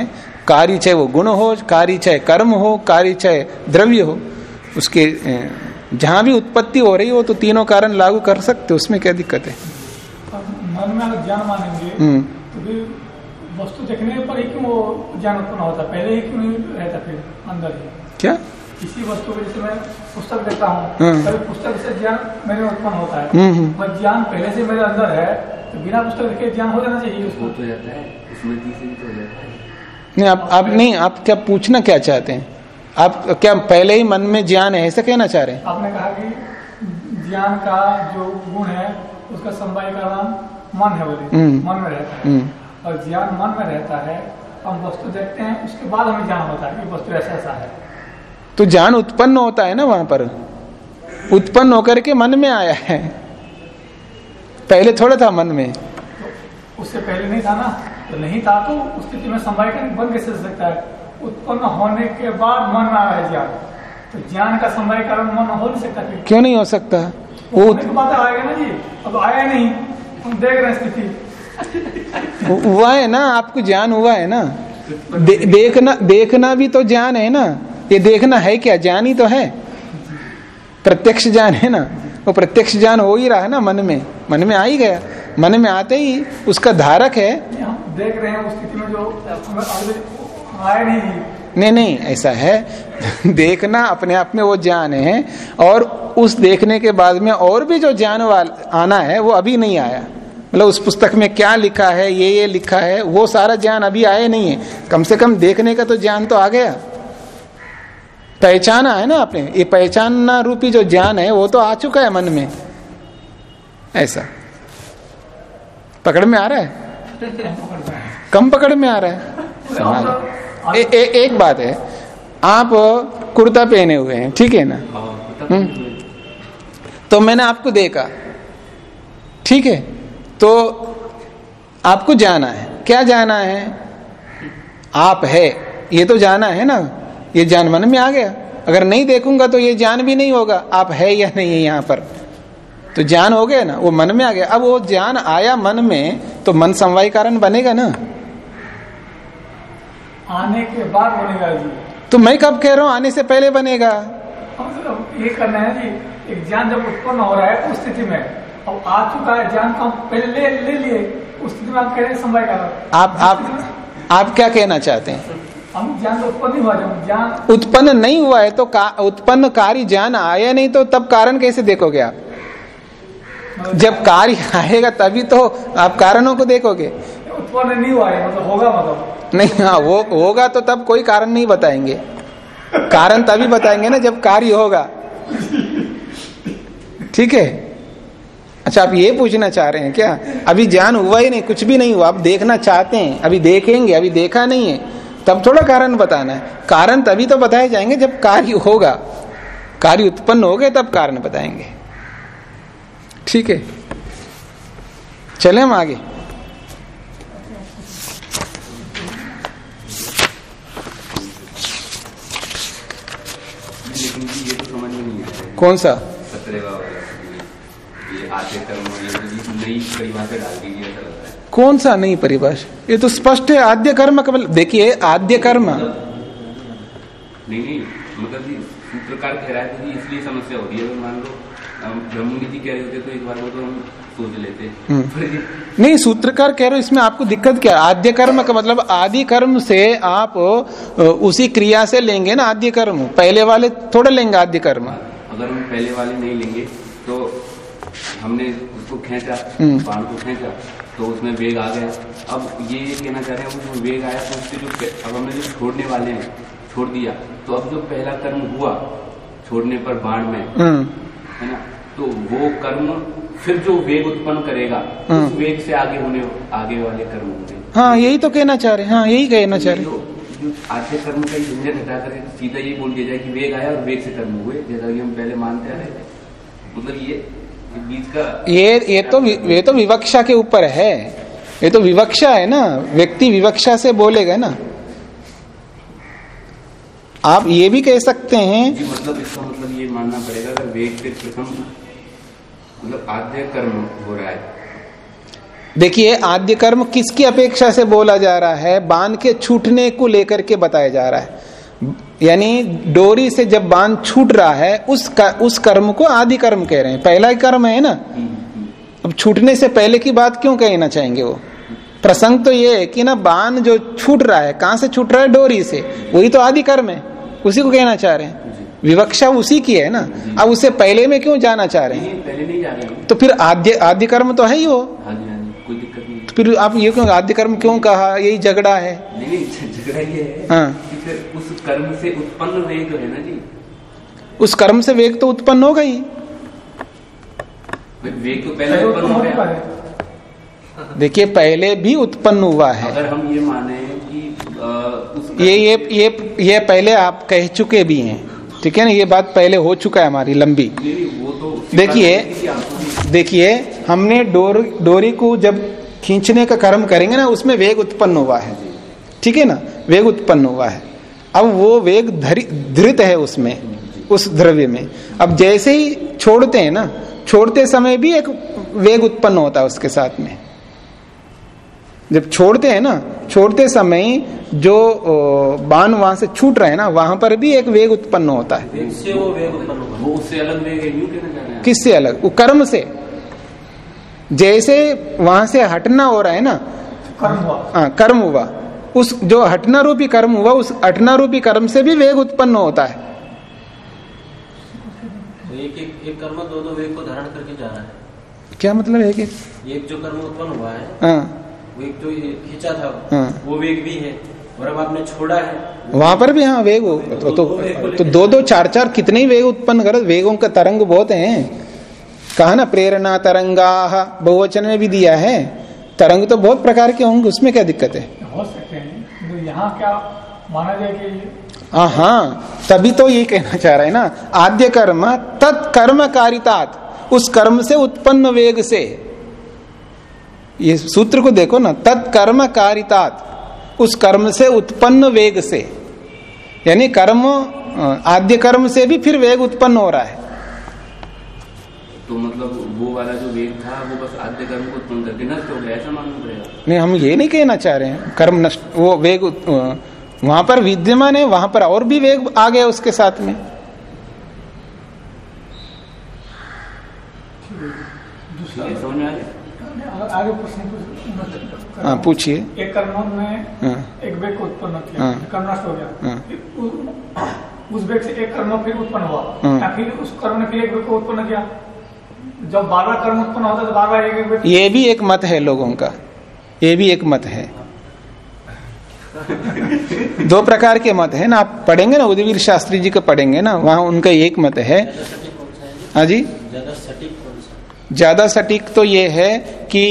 कार्य चाहे वो गुण हो कार्य चाहे कर्म हो कार्य चाहे द्रव्य हो उसके जहाँ भी उत्पत्ति हो रही हो तो तीनों कारण लागू कर सकते उसमें क्या दिक्कत है? मन में अगर ज्ञान मानेंगे हम्म। तो वस्तु देखने पर ही क्यों वो ज्ञान उत्पन्न होता है। पहले ही क्यों नहीं रहता फिर अंदर ही। क्या? किसी वस्तु को जैसे मैं पुस्तक देखता हूँ। हम्म। पुस्तक से ज्ञान मेरे उत्पन्न होता है। हम्म हम्म। ज्ञान पहले से मेरे अंदर है तो बिना पुस्तक देखे ज्ञान हो जाना चाहिए उसको। तो जाता है। तो हो जाता है। नहीं आप आप नहीं आप क्या पूछना क्या चाहते हैं? आप क्या पहले ही मन में ज्ञान है ऐसा कहना चाह रहे हैं? आपने कहा कि ज्ञान का जो गुण है उसका संवाय का नाम मन है बोले। हम्म। मन में रहता है। और ज्ञान मन में रहता है हम वस्तु देखते हैं उसके बाद हमें ज्ञान होता है कि वस्तु ऐसा ऐसा है। तो ज्ञान उत्पन्न होता है ना वहाँ पर? उत्पन्न होकर के मन में आया है। पहले थोड़ा था मन में। तो उससे पहले नहीं था ना? तो नहीं था तो उस स्थिति में संवाय का बन कैसे सकता है? उत्पन्न होने के बाद मन में आया है ज्ञान। तो ज्ञान का संवाय कारण मन हो नहीं सकता क्यों नहीं हो सकता? वो होने आएगा ना जी? अब आया नहीं। हम देख रहे हैं स्थिति। हुआ है ना आपको ज्ञान हुआ है ना? दे, देखना देखना भी तो ज्ञान है ना? ये देखना है क्या? ज्ञान ही तो है। प्रत्यक्ष ज्ञान है ना? वो प्रत्यक्ष ज्ञान हो ही रहा है ना मन में। मन में आ ही गया। मन में आते ही उसका धारक है। देख रहे हैं उस स्थिति में जो आए नहीं। नहीं नहीं ऐसा है। देखना अपने आप में वो ज्ञान है और उस देखने के बाद में और भी जो ज्ञान वाल आना है वो अभी नहीं आया। मतलब उस पुस्तक में क्या लिखा है ये ये लिखा है वो सारा ज्ञान अभी आया नहीं है। कम से कम देखने का तो ज्ञान तो आ गया। पहचाना है ना आपने? ये पहचानना रूपी जो ज्ञान है वो तो आ चुका है मन में। ऐसा। पकड़ में आ रहा है? कम पकड़ में आ रहा है। संभालो। ए, ए, एक बात है। आप कुर्ता पहने हुए हैं ठीक है ना? हाँ, हम्म। तो मैंने आपको देखा। ठीक है? तो आपको जाना है। क्या जाना है? आप है। ये तो जाना है ना। ये जान मन में आ गया। अगर नहीं देखूँगा तो ये जान भी नहीं होगा आप है या नहीं है यहाँ पर। तो ज्ञान हो गया ना वो मन में आ गया। अब वो ज्ञान आया मन में तो मन समवाय कारण बनेगा ना। आने के बाद बनेगा जी। तो मैं कब कह रहा हूँ आने से पहले बनेगा। ये करना है जी। एक ज्ञान जब उत्पन्न हो रहा है उस स्थिति में। अब आ चुका है ज्ञान तो हम पहले ले ले लिए उस रहे हैं समय का आप आप आप क्या कहना चाहते हैं? हम ज्ञान उत्पन्न हुआ ज्ञान उत्पन्न नहीं हुआ है तो का, उत्पन्न कार्य ज्ञान आया नहीं तो तब कारण कैसे देखोगे आप? जब कार्य आएगा तभी तो आप कारणों को देखोगे। उत्पन्न नहीं हुआ है मतलब होगा मतलब। नहीं हाँ वो होगा तो तब कोई कारण नहीं बताएँगे। कारण तभी बताएँगे ना जब कार्य होगा। ठीक है? अच्छा आप ये पूछना चाह रहे हैं क्या? अभी ज्ञान हुआ ही नहीं, कुछ भी नहीं हुआ। आप देखना चाहते हैं, अभी देखेंगे, अभी देखा नहीं है। तब थोड़ा कारण बताना है। कारण तभी तो बताए जाएँगे जब कार्य होगा। कार्य उत्पन्न हो गए, तब कारण बताएँगे। ठीक है। चले हम आगे। कौन सा? आते नई परिभाषा डाल ऐसा है। कौन सा नहीं परिभाषा? ये तो स्पष्ट है आद्य कर्म का मतलब देखिए आद्य कर्म। नहीं नहीं मतलब सूत्रकार कह रहा है इसलिए समस्या होती है मान लो जी कह रहे होते तो एक बार वो तो हम सोच लेते। हम्म। नहीं सूत्रकार कह रहे हो इसमें आपको दिक्कत क्या? आद्य कर्म का मतलब आदि कर्म से आप उसी क्रिया से लेंगे ना आद्य कर्म। पहले वाले थोड़ा लेंगे आद्य कर्म। अगर हम पहले वाले नहीं लेंगे हमने उसको खींचा हम्म। बाण को खींचा तो उसमें वेग आ गया। अब ये कहना चाह रहे हैं उसमें वेग आया तो उसके जो अब हमने जो छोड़ने वाले हैं छोड़ दिया। तो अब जो पहला कर्म हुआ छोड़ने पर बाण में हम्म, है ना? तो वो कर्म फिर जो वेग उत्पन्न करेगा उस हम्म। वेग से आगे होने आगे वाले कर्म होंगे। हाँ यही तो कहना चाह रहे हैं। हाँ यही कहना चाह रहे हैं। जो जो कर्म का झंझट हटा कर सीधा ये बोल दिया जाए कि वेग आया और वेग से कर्म हुए जैसा कि हम पहले मानते आ रहे थे। मतलब ये ये ये तो ये तो विवक्षा के ऊपर है। ये तो विवक्षा है ना। व्यक्ति विवक्षा से बोलेगा ना। आप ये भी कह सकते हैं। मतलब इसका मतलब ये मानना पड़ेगा अगर वेग से प्रथम मतलब आद्य कर्म हो रहा है। देखिए आद्य कर्म किसकी अपेक्षा से बोला जा रहा है? बाँध के छूटने को लेकर के बताया जा रहा है। यानी डोरी से जब बाँध छूट रहा है उस का, उस कर्म को आदि कर्म कह रहे हैं। पहला ही कर्म है ना? अब छूटने से पहले की बात क्यों कहना चाहेंगे वो? प्रसंग तो ये है कि ना बाँध जो छूट रहा है कहाँ से छूट रहा है? डोरी से। वही तो आदि कर्म है। उसी को कहना चाह रहे हैं। विवक्षा उसी की है ना? अब उससे पहले में क्यों जाना चाह रहे हैं? तो फिर आद्य आद्य कर्म तो है ही वो हाँ जी हाँ जी कोई दिक्कत नहीं तो फिर आप ये क्यों आद्य कर्म क्यों कहा? यही झगड़ा है। नहीं नहीं झगड़ा ये है हाँ। कि फिर उस कर्म से उत्पन्न वेग है ना जी? उस कर्म से वेग तो उत्पन्न ही। वेग तो पहले तो उत्पन्न हो गया। देखिए पहले भी उत्पन्न हुआ है। अगर हम ये माने कि ये ये ये ये पहले आप कह चुके भी हैं। ठीक है ना? ये बात पहले हो चुका है हमारी लंबी। नहीं, नहीं, वो तो देखिए देखिए हमने डोर डोरी को जब खींचने का कर्म करेंगे ना उसमें वेग उत्पन्न हुआ है। ठीक है ना? वेग उत्पन्न हुआ है। अब वो वेग धृत है उसमें उस द्रव्य में। अब जैसे ही छोड़ते हैं ना छोड़ते समय भी एक वेग उत्पन्न होता है उसके साथ में। जब छोड़ते हैं ना छोड़ते समय जो बाण वहाँ से छूट रहे हैं ना वहाँ पर भी एक वेग उत्पन्न होता है। वेग से वो वेग उत्पन्न होगा वो उससे अलग वेग हैं किससे अलग? वो कर्म से। जैसे वहाँ से हटना हो रहा है ना कर्म हुआ। हाँ, कर्म हुआ। उस जो हटना रूपी कर्म हुआ उस हटना रूपी कर्म से भी वेग उत्पन्न होता है। तो एक एक एक कर्म दो दो वेग को धारण करके जा रहा है। क्या मतलब है कि? एक जो कर्म उत्पन्न हुआ है हाँ। वो एक जो खींचा था हाँ। वो वेग भी है और अब आपने छोड़ा है वहाँ पर भी हाँ वेग हो- तो, तो, तो दो दो चार चार कितने ही वेग उत्पन्न कर वेगों का तरंग बहुत हैं। कहा ना प्रेरणा तरंगा बहुवचन में भी दिया है। तरंग तो बहुत प्रकार के होंगे उसमें क्या दिक्कत है? हो सकते हैं। तो यहाँ क्या माना जाए कि हाँ तभी तो ये कहना चाह रहा है ना। आद्य कर्म तत्कर्म कारितात उस कर्म से उत्पन्न वेग से। ये सूत्र को देखो ना तत्कर्म कारितात उस कर्म से उत्पन्न वेग से। यानी कर्म आद्य कर्म से भी फिर वेग उत्पन्न हो रहा है। तो मतलब वो वाला जो वेग था वो बस आद्य कर्म को उत्पन्न करके नष्ट हो गया ऐसा मानना पड़ेगा। नहीं हम ये नहीं कहना चाह रहे हैं कर्म नष्ट वो वेग वहाँ पर विद्यमान है वहाँ पर और भी वेग आ गया उसके साथ में। है आगे प्रश्न हाँ। पूछिए। एक कर्म में हाँ। एक वेग उत्पन्न किया हाँ। कर्म नष्ट हो गया। हाँ। उस वेग से एक कर्म फिर उत्पन्न हुआ हाँ। फिर उस कर्म ने फिर एक वेग को उत्पन्न किया? जब बार बार कर्म उत्पन्न होता है तो बार बार एक एक ये भी एक मत है लोगों का। ये भी एक मत है। दो प्रकार के मत है ना आप पढ़ेंगे ना उदयवीर शास्त्री जी का पढ़ेंगे ना वहाँ उनका एक मत है। है जी? ज़्यादा सटीक ज़्यादा सटीक तो ये है कि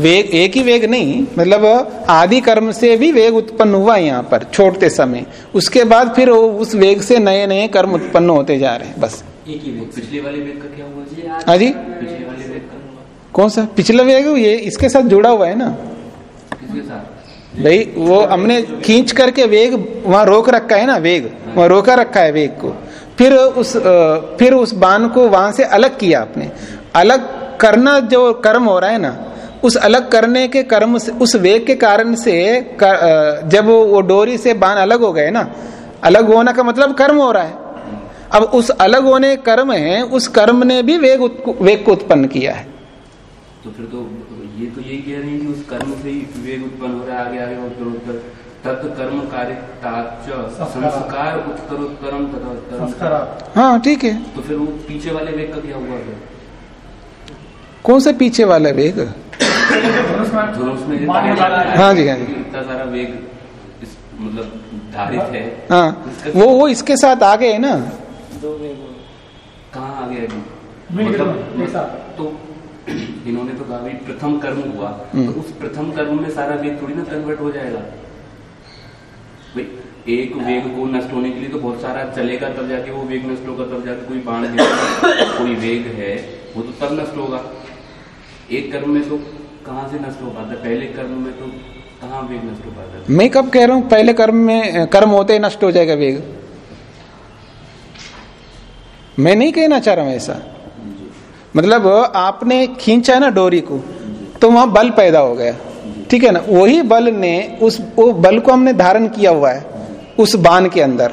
वेग एक ही वेग नहीं मतलब आदि कर्म से भी वेग उत्पन्न हुआ यहाँ पर छोड़ते समय। उसके बाद फिर वो उस वेग से नए नए कर्म उत्पन्न होते जा रहे हैं बस। एक ही वेग पिछले वाले वेग का क्या हुआ जी? हाँ जी। पिछले वाले वेग का कौन सा? पिछला वेग ये इसके साथ जुड़ा हुआ है ना? किसके साथ? भाई वो हमने खींच करके वेग वहाँ रोक रखा है ना वेग। वहाँ रोका रखा है वेग को। फिर उस फिर उस बाण को वहाँ से अलग किया आपने। अलग करना जो कर्म हो रहा है ना उस अलग करने के कर्म से उस वेग के कारण से कर, जब वो डोरी से बाण अलग हो गए ना अलग होने का मतलब कर्म हो रहा है। अब उस अलग होने कर्म है उस कर्म ने भी वेग वेग को उत्पन्न किया है। तो फिर तो ये तो यही कह रहे हैं कि उस कर्म से ही वेग उत्पन्न हो रहा है आगे आगे उत्तर उत्तर। तत् कर्म कार्य संस्कार। तथा उत्तरम संस्कार। हाँ ठीक है। तो फिर वो पीछे वाले वेग का क्या हुआ फिर? कौन सा पीछे वाला वेग? है, हाँ जी, हाँ जी। इतना सारा वेग मतलब धारित है। हाँ वो वो इसके साथ आ गए ना। वेग हो कहाँ आ गया अभी मतलब तो इन्होंने तो कहा प्रथम कर्म हुआ हम्म। तो उस प्रथम कर्म में सारा वेग थोड़ी ना कन्वर्ट हो जाएगा? भाई एक वेग को नष्ट होने के लिए तो बहुत सारा चलेगा तब जाके वो वेग नष्ट होगा तब जाके कोई बाण कोई वेग है वो तो तब नष्ट होगा। एक कर्म में तो कहाँ से नष्ट हो पाता है? पहले कर्म में तो कहाँ वेग नष्ट हो पाता है? मैं कब कह रहा हूँ पहले कर्म में कर्म होते ही नष्ट हो जाएगा वेग? मैं नहीं कहना चाह रहा हूँ ऐसा। मतलब आपने खींचा ना डोरी को तो वहाँ बल पैदा हो गया। ठीक है ना? वही बल ने उस, वो बल को हमने धारण किया हुआ है, उस बाण के अंदर।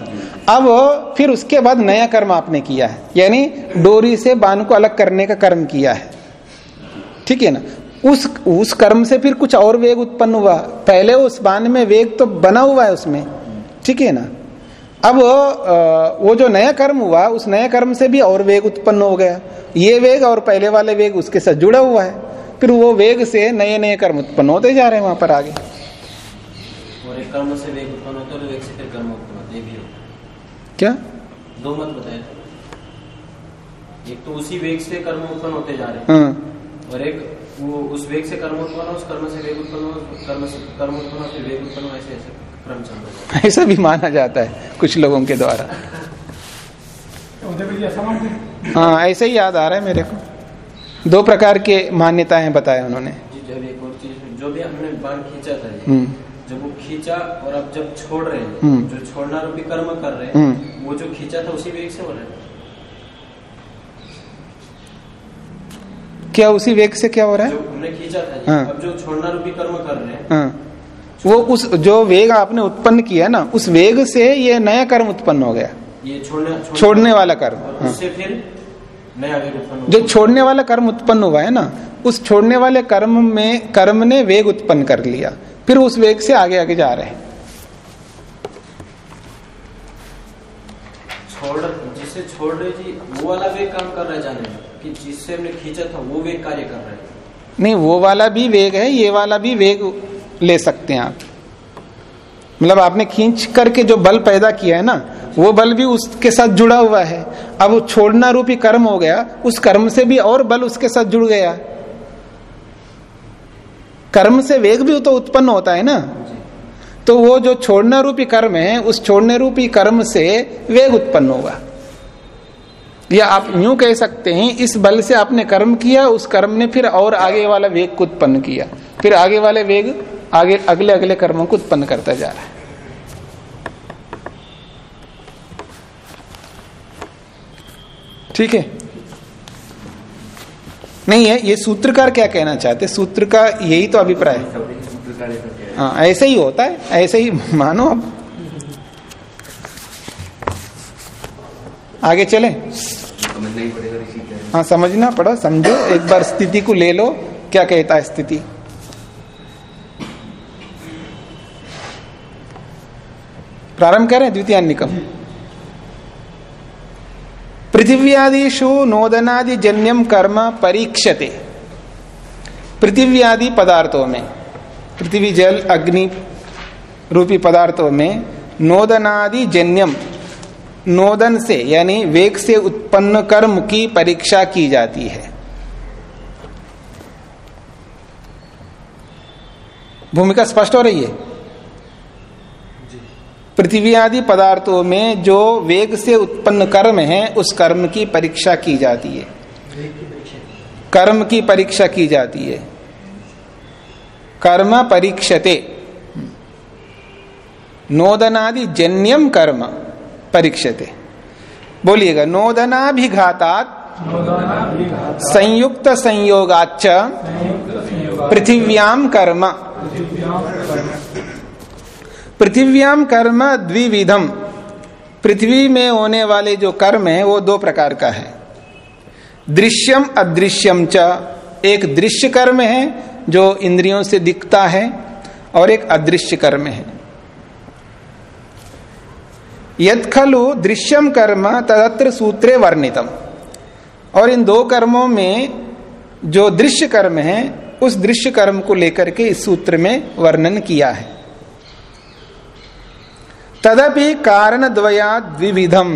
अब फिर उसके बाद नया कर्म आपने किया है। यानी डोरी से बाण को अलग करने का कर्म किया है। ठीक है ना? उस उस कर्म से फिर कुछ और वेग उत्पन्न हुआ। पहले उस बाण में वेग तो बना हुआ है उसमें। ठीक है ना? अब वो जो नया कर्म हुआ उस नए कर्म से भी और वेग उत्पन्न हो गया। ये वेग और पहले वाले वेग उसके साथ जुड़ा हुआ है। फिर वो वेग से नए नए कर्म उत्पन्न होते जा रहे हैं वहाँ पर आगे। और एक कर्म से वेग उत्पन्न होता है और वेग से फिर कर्म उत्पन्न होता भी क्या? दो मत बताए। एक तो उसी वेग से कर्म उत्पन्न होते जा रहे हैं। हाँ। और एक वो उस वेग से कर्म उत्पन्न उस कर्म से वेग उत्पन्न कर्म से कर्म उत्पन्न फिर वेग उत्पन्न ऐसे ऐसे ऐसा भी माना जाता है कुछ लोगों के द्वारा मानते हैं? ऐसे ही याद आ रहा है मेरे को दो प्रकार के मान्यताएँ बताए उन्होंने जब एक और चीज़ जो भी हमने बाण खींचा था हम्म जब वो खींचा और अब जब छोड़ रहे हैं हम्म। जो छोड़ना रूपी कर्म कर रहे हैं हम्म। वो जो खींचा था उसी वेग से हो रहा है क्या उसी वेग से क्या हो रहा है जो हमने खींचा था हाँ। अब जो छोड़ना रूपी कर्म कर रहे हैं हाँ वो उस जो वेग आपने उत्पन्न किया ना उस वेग से ये नया कर्म उत्पन्न हो गया। ये छोड़ने छोड़ने वाला कर्म हाँ। उससे फिर नया वेग उत्पन्न जो छोड़ने वाला कर्म उत्पन्न हुआ है ना उस छोड़ने वाले कर्म में कर्म ने वेग उत्पन्न कर लिया। फिर उस वेग से आगे आगे जा रहे हैं। छोड़ जिससे छोड़ रहे जी वो वाला वेग काम कर रहा है जाने कि जिससे हमने खींचा था वो वेग कार्य कर रहा है। नहीं वो वाला भी वेग है ये वाला भी वेग ले सकते हैं आप। मतलब आपने खींच करके जो बल पैदा किया है ना, वो बल भी उसके साथ जुड़ा हुआ है। अब वो छोड़ना रूपी कर्म हो गया, उस कर्म से भी और बल उसके साथ जुड़ गया। कर्म से वेग भी तो उत्पन्न होता है ना। तो वो जो छोड़ना रूपी कर्म है, उस छोड़ने रूपी कर्म से वेग उत्पन्न होगा। या आप यूँ कह सकते हैं, इस बल से आपने कर्म किया, उस कर्म ने फिर और आगे वाला वेग को उत्पन्न किया। फिर आगे वाले वेग आगे, अगले अगले कर्मों को उत्पन्न करता जा रहा है। ठीक है? नहीं है, ये सूत्रकार क्या कहना चाहते सूत्र का यही तो अभिप्राय है। हैं। ऐसे ही होता है, ऐसे ही मानो अब आगे चले। हाँ समझना पड़ा, समझो, एक बार स्थिति को ले लो, क्या कहता है स्थिति? प्रारंभ करें द्वितीयान्निकम पृथिव्यादिषु नोदनादि जन्यम कर्म परीक्षते। पृथिव्यादि पदार्थों में, पृथ्वी जल, अग्नि रूपी पदार्थों में नोदनादि जन्यम नोदन से, यानी वेग से उत्पन्न कर्म की परीक्षा की जाती है। भूमिका स्पष्ट हो रही है? पृथ्वी आदि पदार्थों में जो वेग से उत्पन्न कर्म है, उस कर्म की परीक्षा की जाती है। कर्म की परीक्षा की जाती है। कर्म परीक्षते। नोदनादि जन्यम कर्म परीक्षते। बोलिएगा, नोदनाभिघातात संयुक्त संयोगाच पृथिव्याम कर्म। पृथिव्याम कर्म द्विविधम। पृथ्वी में होने वाले जो कर्म है, वो दो प्रकार का है। दृश्यम, अदृश्यम च। एक दृश्य कर्म है, जो इंद्रियों से दिखता है, और एक अदृश्य कर्म है। यद खलु दृश्यम कर्म तदत्र सूत्रे वर्णितम। और इन दो कर्मों में जो दृश्य कर्म है, उस दृश्य कर्म को लेकर के इस सूत्र में वर्णन किया है। तदपि कारण द्वया द्विविधम।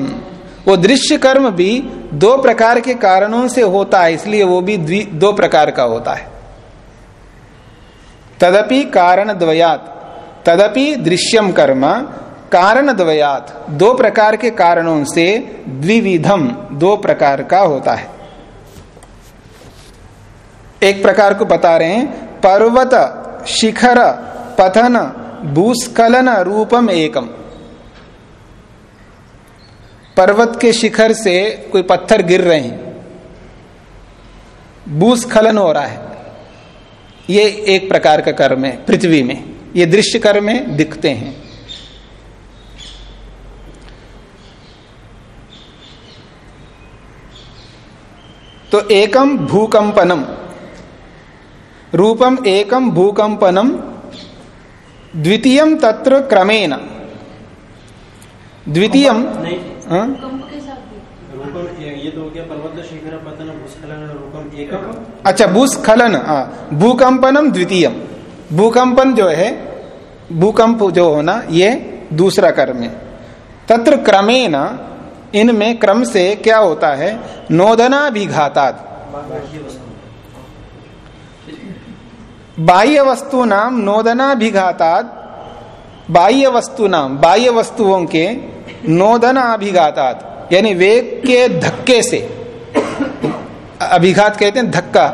वो दृश्य कर्म भी दो प्रकार के कारणों से होता है, इसलिए वो भी दो प्रकार का होता है। तदपि कारण द्वयात तदपि दृश्यम कर्म कारण द्वयात दो प्रकार के कारणों से द्विविधम, दो प्रकार का होता है। एक प्रकार को बता रहे हैं, पर्वत, शिखर, पथन, भूस्खलन रूपम एकम। पर्वत के शिखर से कोई पत्थर गिर रहे हैं। भूस्खलन हो रहा है। ये एक प्रकार का कर्म है, पृथ्वी में। ये दृश्य कर्म है, दिखते हैं। तो एकम भूकंपनम। रूपम एकम भूकंपनम। द्वितीयम तत्र क्रमेण। द्वितीयम हाँ? भी अच्छा भूस्खलन हाँ। भूकंपनम द्वितीयम। भूकंपन जो है, भूकंप जो होना, ये दूसरा कर्म है। तत्र क्रमेण, इनमें क्रम से क्या होता है? नोदना नोदनाभिघातात। बाह्य वस्तु नाम नोदना नोदनाभिघातात। बाह्य वस्तु नाम बाह्य वस्तुओं के नोदनाभिघातात, यानी वेग के धक्के से। अभिघात कहते हैं धक्का।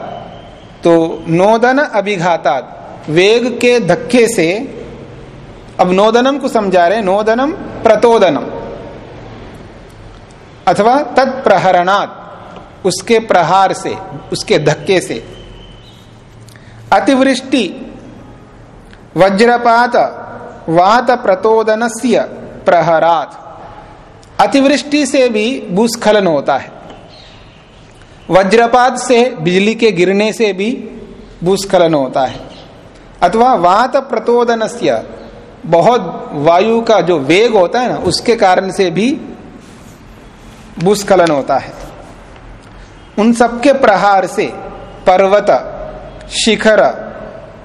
तो नोदन अभिघातात, वेग के धक्के से, अब नोदनम को समझा रहे नोदनम प्रतोदनम। अथवा तत्प्रहरणात, उसके प्रहार से, उसके धक्के से। अतिवृष्टि, वज्रपात वात प्रतोदन प्रहरात। अतिवृष्टि से भी भूस्खलन होता है। वज्रपात से, बिजली के गिरने से भी भूस्खलन होता है। अथवा वात प्रतोदन बहुत वायु का जो वेग होता है ना, उसके कारण से भी भूस्खलन होता है। उन सबके प्रहार से पर्वत, शिखर,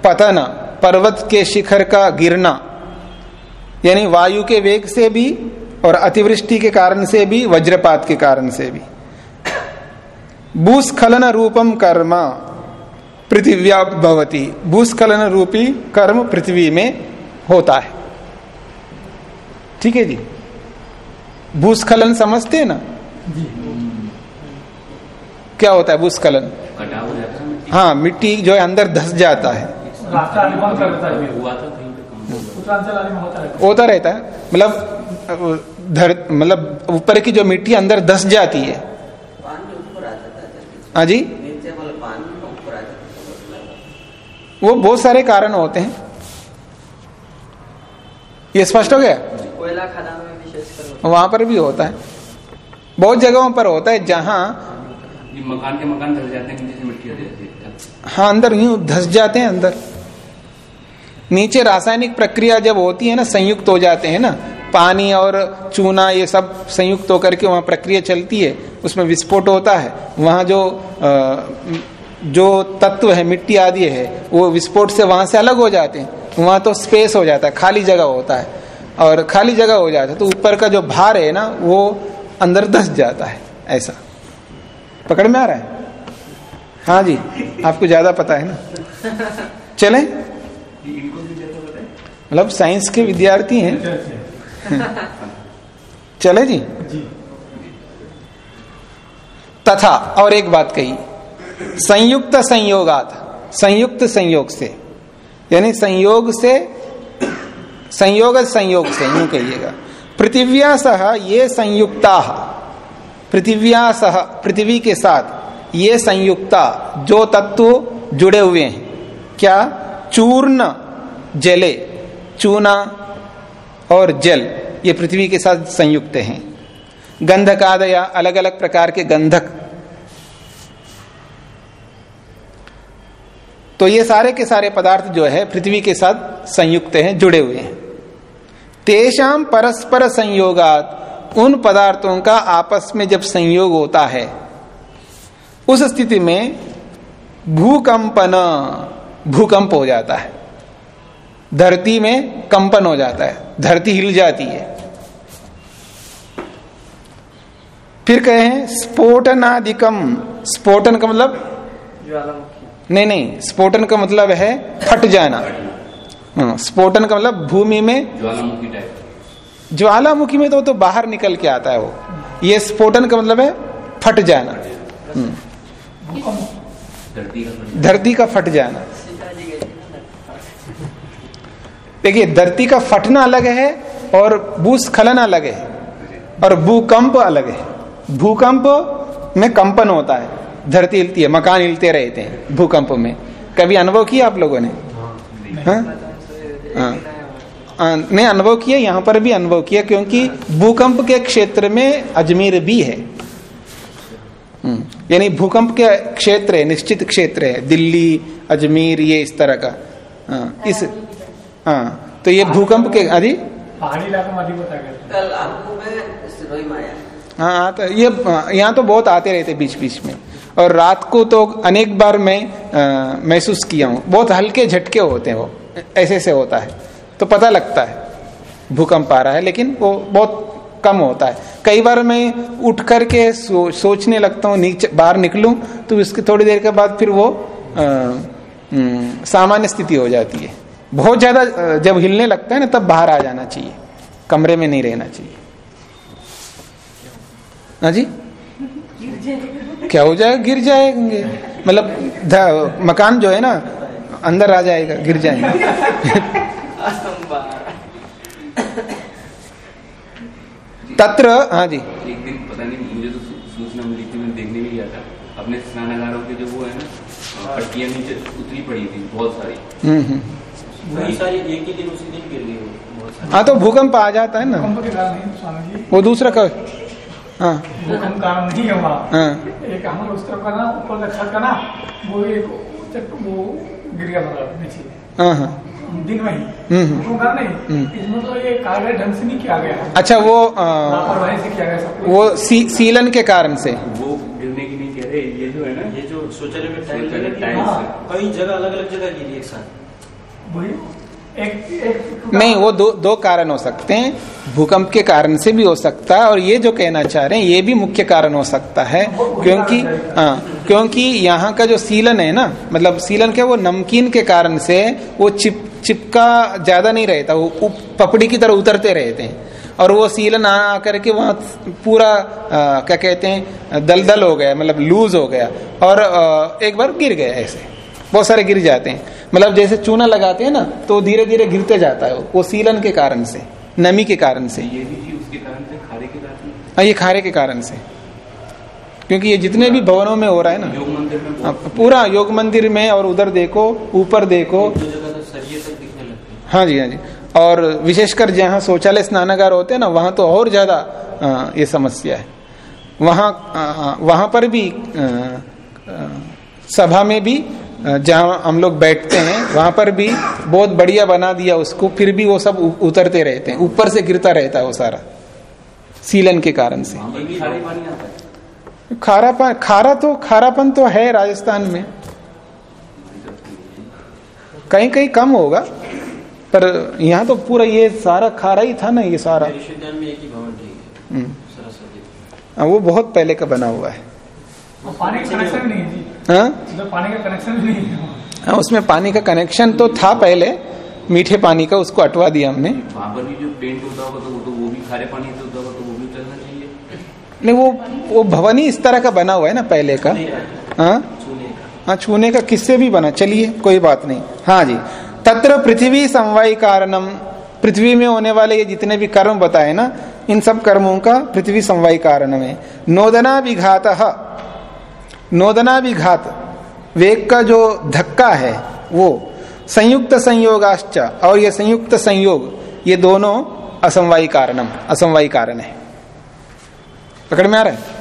पतन, पर्वत के शिखर का गिरना, यानी वायु के वेग से भी और अतिवृष्टि के कारण से भी वज्रपात के कारण से भी। भूस्खलन रूपम कर्म पृथिव्या भवती। भूस्खलन रूपी कर्म पृथ्वी में होता है। ठीक है जी? भूस्खलन समझते हैं ना? क्या होता है भूस्खलन? कटाव हो जाता है मिट्टी हाँ मिट्टी जो है अंदर धस जाता है। है। हो है। होता रहता है। मतलब धर मतलब ऊपर की जो मिट्टी अंदर धस जाती है। है हाँ जी। है। वो बहुत सारे कारण होते हैं। ये स्पष्ट हो गया? वहाँ पर भी होता है। बहुत जगहों पर होता है जहाँ मकान के मकान ढल जाते हैं नीचे मिट्टी है हाँ अंदर यूँ धस जाते हैं अंदर। नीचे रासायनिक प्रक्रिया जब होती है ना संयुक्त हो जाते हैं ना पानी और चूना ये सब संयुक्त होकर के वहाँ प्रक्रिया चलती है, उसमें विस्फोट होता है। वहाँ जो जो तत्व है, मिट्टी आदि है, वो विस्फोट से वहाँ से अलग हो जाते हैं। वहाँ तो स्पेस हो जाता है, खाली जगह होता है। और खाली जगह हो जाता है तो ऊपर का जो भार है ना, वो अंदर धस जाता है, ऐसा। पकड़ में आ रहा है? हाँ जी, आपको ज़्यादा पता है ना? चले। मतलब साइंस के विद्यार्थी हैं। चले जी? जी। तथा और एक बात कही। संयुक्त संयोगात संयुक्त संयोग से। यानी संयोग से संयोग संयोग से यूँ कहिएगा। पृथिव्या सह ये संयुक्ता पृथिव्या सह पृथ्वी के साथ ये संयुक्ता जो तत्व जुड़े हुए हैं। क्या? चूर्ण जले चूना और जल, ये पृथ्वी के साथ संयुक्त हैं। गंधकादया अलग अलग प्रकार के गंधक। तो ये सारे के सारे पदार्थ जो है, पृथ्वी के साथ संयुक्त हैं, जुड़े हुए हैं। तेषाम परस्पर संयोगात उन पदार्थों का आपस में जब संयोग होता है, उस स्थिति में भूकंपन, भूकंप हो जाता है। धरती में कंपन हो जाता है। धरती हिल जाती है। फिर कहे हैं स्फोटनादिकम। स्फोटन का मतलब? नहीं नहीं स्फोटन का मतलब है फट जाना। हाँ, स्फोटन का मतलब भूमि में ज्वालामुखी ज्वालामुखी में तो तो बाहर निकल के आता है वो। ये स्फोटन का मतलब है फट जाना। धरती का फट- जाना। देखिए धरती का फटना अलग है और भूस्खलन अलग है और भूकंप अलग है। भूकंप में कंपन होता है। धरती हिलती है मकान हिलते रहते हैं भूकंप में। कभी अनुभव किया आप लोगों ने? हाँ? हाँ। आ, अनुभव किया यहाँ पर भी अनुभव किया क्योंकि भूकंप के क्षेत्र में अजमेर भी है। हम्म, यानी भूकंप के क्षेत्र है निश्चित क्षेत्र है। दिल्ली अजमेर ये इस तरह का। हाँ, इस हाँ तो ये भूकंप के अरे? पहाड़ी इलाकों में अधिक होता है कल आपको मैं सिरोही हाँ तो ये यहाँ तो बहुत आते रहते बीच बीच में। और रात को तो अनेक बार मैं महसूस किया हूँ। बहुत हल्के झटके होते हैं वो ऐसे ऐसे होता है। तो पता लगता है भूकंप आ रहा है लेकिन वो बहुत कम होता है। कई बार मैं उठ करके सो, सोचने लगता हूँ नीचे बाहर निकलूं तो इसकी थोड़ी देर के बाद फिर वो सामान्य स्थिति हो जाती है। बहुत ज़्यादा जब हिलने लगता है ना तब बाहर आ जाना चाहिए। कमरे में नहीं रहना चाहिए। हाँ जी? क्या हो जाएगा? गिर जाएँगे। मतलब मकान जो है ना अंदर आ जाएगा गिर जाएँगे। तत्र हाँ जी। एक दिन पता नहीं मुझे तो सूचना मिली थी मैं देखने भी गया था। अपने स्नानागारों के जो वो है ना पट्टियाँ नीचे उतरी पड़ी थी बहुत सारी। सारी एक ही दिन उसी दिन गिर गई वो बहुत सारी। हाँ तो भूकंप आ जाता है ना। भूकंप के कारण नहीं स्वामी जी वो दूसरा का हाँ। भूकंप कारण नहीं है। वहाँ एक हमारे उस तरफ़ का ना ऊपर का छत का ना वो एक वो गिर गया मतलब नीचे। हाँ हाँ। दिन में। भूकंप कारण नहीं। इसमें ये कारगर ढंग से नहीं किया गया। अच्छा वो आ, से किया गया सब वो सी, सीलन के कारण से। वो गिरने की नहीं कह रहे ये जो है ना ये जो शौचालय में टाइल टाइल्स है। कई जगह अलग अलग जगह गिरी एक साथ। एक एक नहीं वो दो दो कारण हो सकते हैं। भूकंप के कारण से भी हो सकता है और ये जो कहना चाह रहे हैं ये भी मुख्य कारण हो सकता है। क्योंकि हाँ। क्योंकि यहाँ का जो सीलन है ना मतलब सीलन क्या वो नमकीन के कारण से वो चिप चिपका ज़्यादा नहीं रहता वो उप- पपड़ी की तरह उतरते रहते हैं। और वो सीलन आ आकर के वहाँ पूरा आ, क्या कहते हैं दलदल हो गया मतलब लूज हो गया। और आ, एक बार गिर गया ऐसे। बहुत सारे गिर जाते हैं। मतलब जैसे चूना लगाते हैं ना तो धीरे धीरे गिरते जाता है वो। सीलन के कारण से नमी के कारण से। ये भी उसके कारण से खारे के कारण से? हाँ ये खारे के कारण से। क्योंकि ये जितने भी भवनों में हो रहा है ना योग मंदिर में पूरा योग मंदिर में और उधर देखो ऊपर देखो। तो हैं। जी हाँ जी। और विशेषकर जहाँ शौचालय स्नानागार होते हैं ना वहाँ तो और ज़्यादा ये समस्या है। वहाँ वहाँ पर भी अ, अ, सभा में भी जहाँ हम लोग बैठते हैं वहाँ पर भी बहुत बढ़िया बना दिया उसको फिर भी वो सब उतरते रहते हैं। ऊपर से गिरता रहता है वो सारा सीलन के कारण से। खारापन खारा तो खारापन तो है राजस्थान में। कहीं कहीं कम होगा पर यहाँ तो पूरा ये सारा खारा ही था ना ये सारा। में हम्म। वो बहुत पहले का बना हुआ है। वो पानी का कनेक्शन भी नहीं है? हाँ पानी का कनेक्शन भी नहीं है। हाँ उसमें पानी का कनेक्शन तो था पहले। मीठे पानी का उसको अटवा दिया हमने। वहाँ पर भी जो पेंट होता होगा तो वो तो वो भी खारे पानी से होता होगा तो वो भी चलना चाहिए। नहीं वो वो भवन ही इस तरह का बना हुआ है ना पहले का। हाँ? हाँ छूने का किससे भी बना? चलिए कोई बात नहीं। हाँ जी। तत्र पृथ्वी समवाय कारणम। पृथ्वी में होने वाले ये जितने भी कर्म बताए ना इन सब कर्मों का पृथ्वी समवाय कारण है नोदना विघात नोदना विघात वेग का जो धक्का है वो संयुक्त संयोगाश्च और ये संयुक्त संयोग ये दोनों असमवायी कारणम असमवायी कारण है। पकड़ में आ रहा है?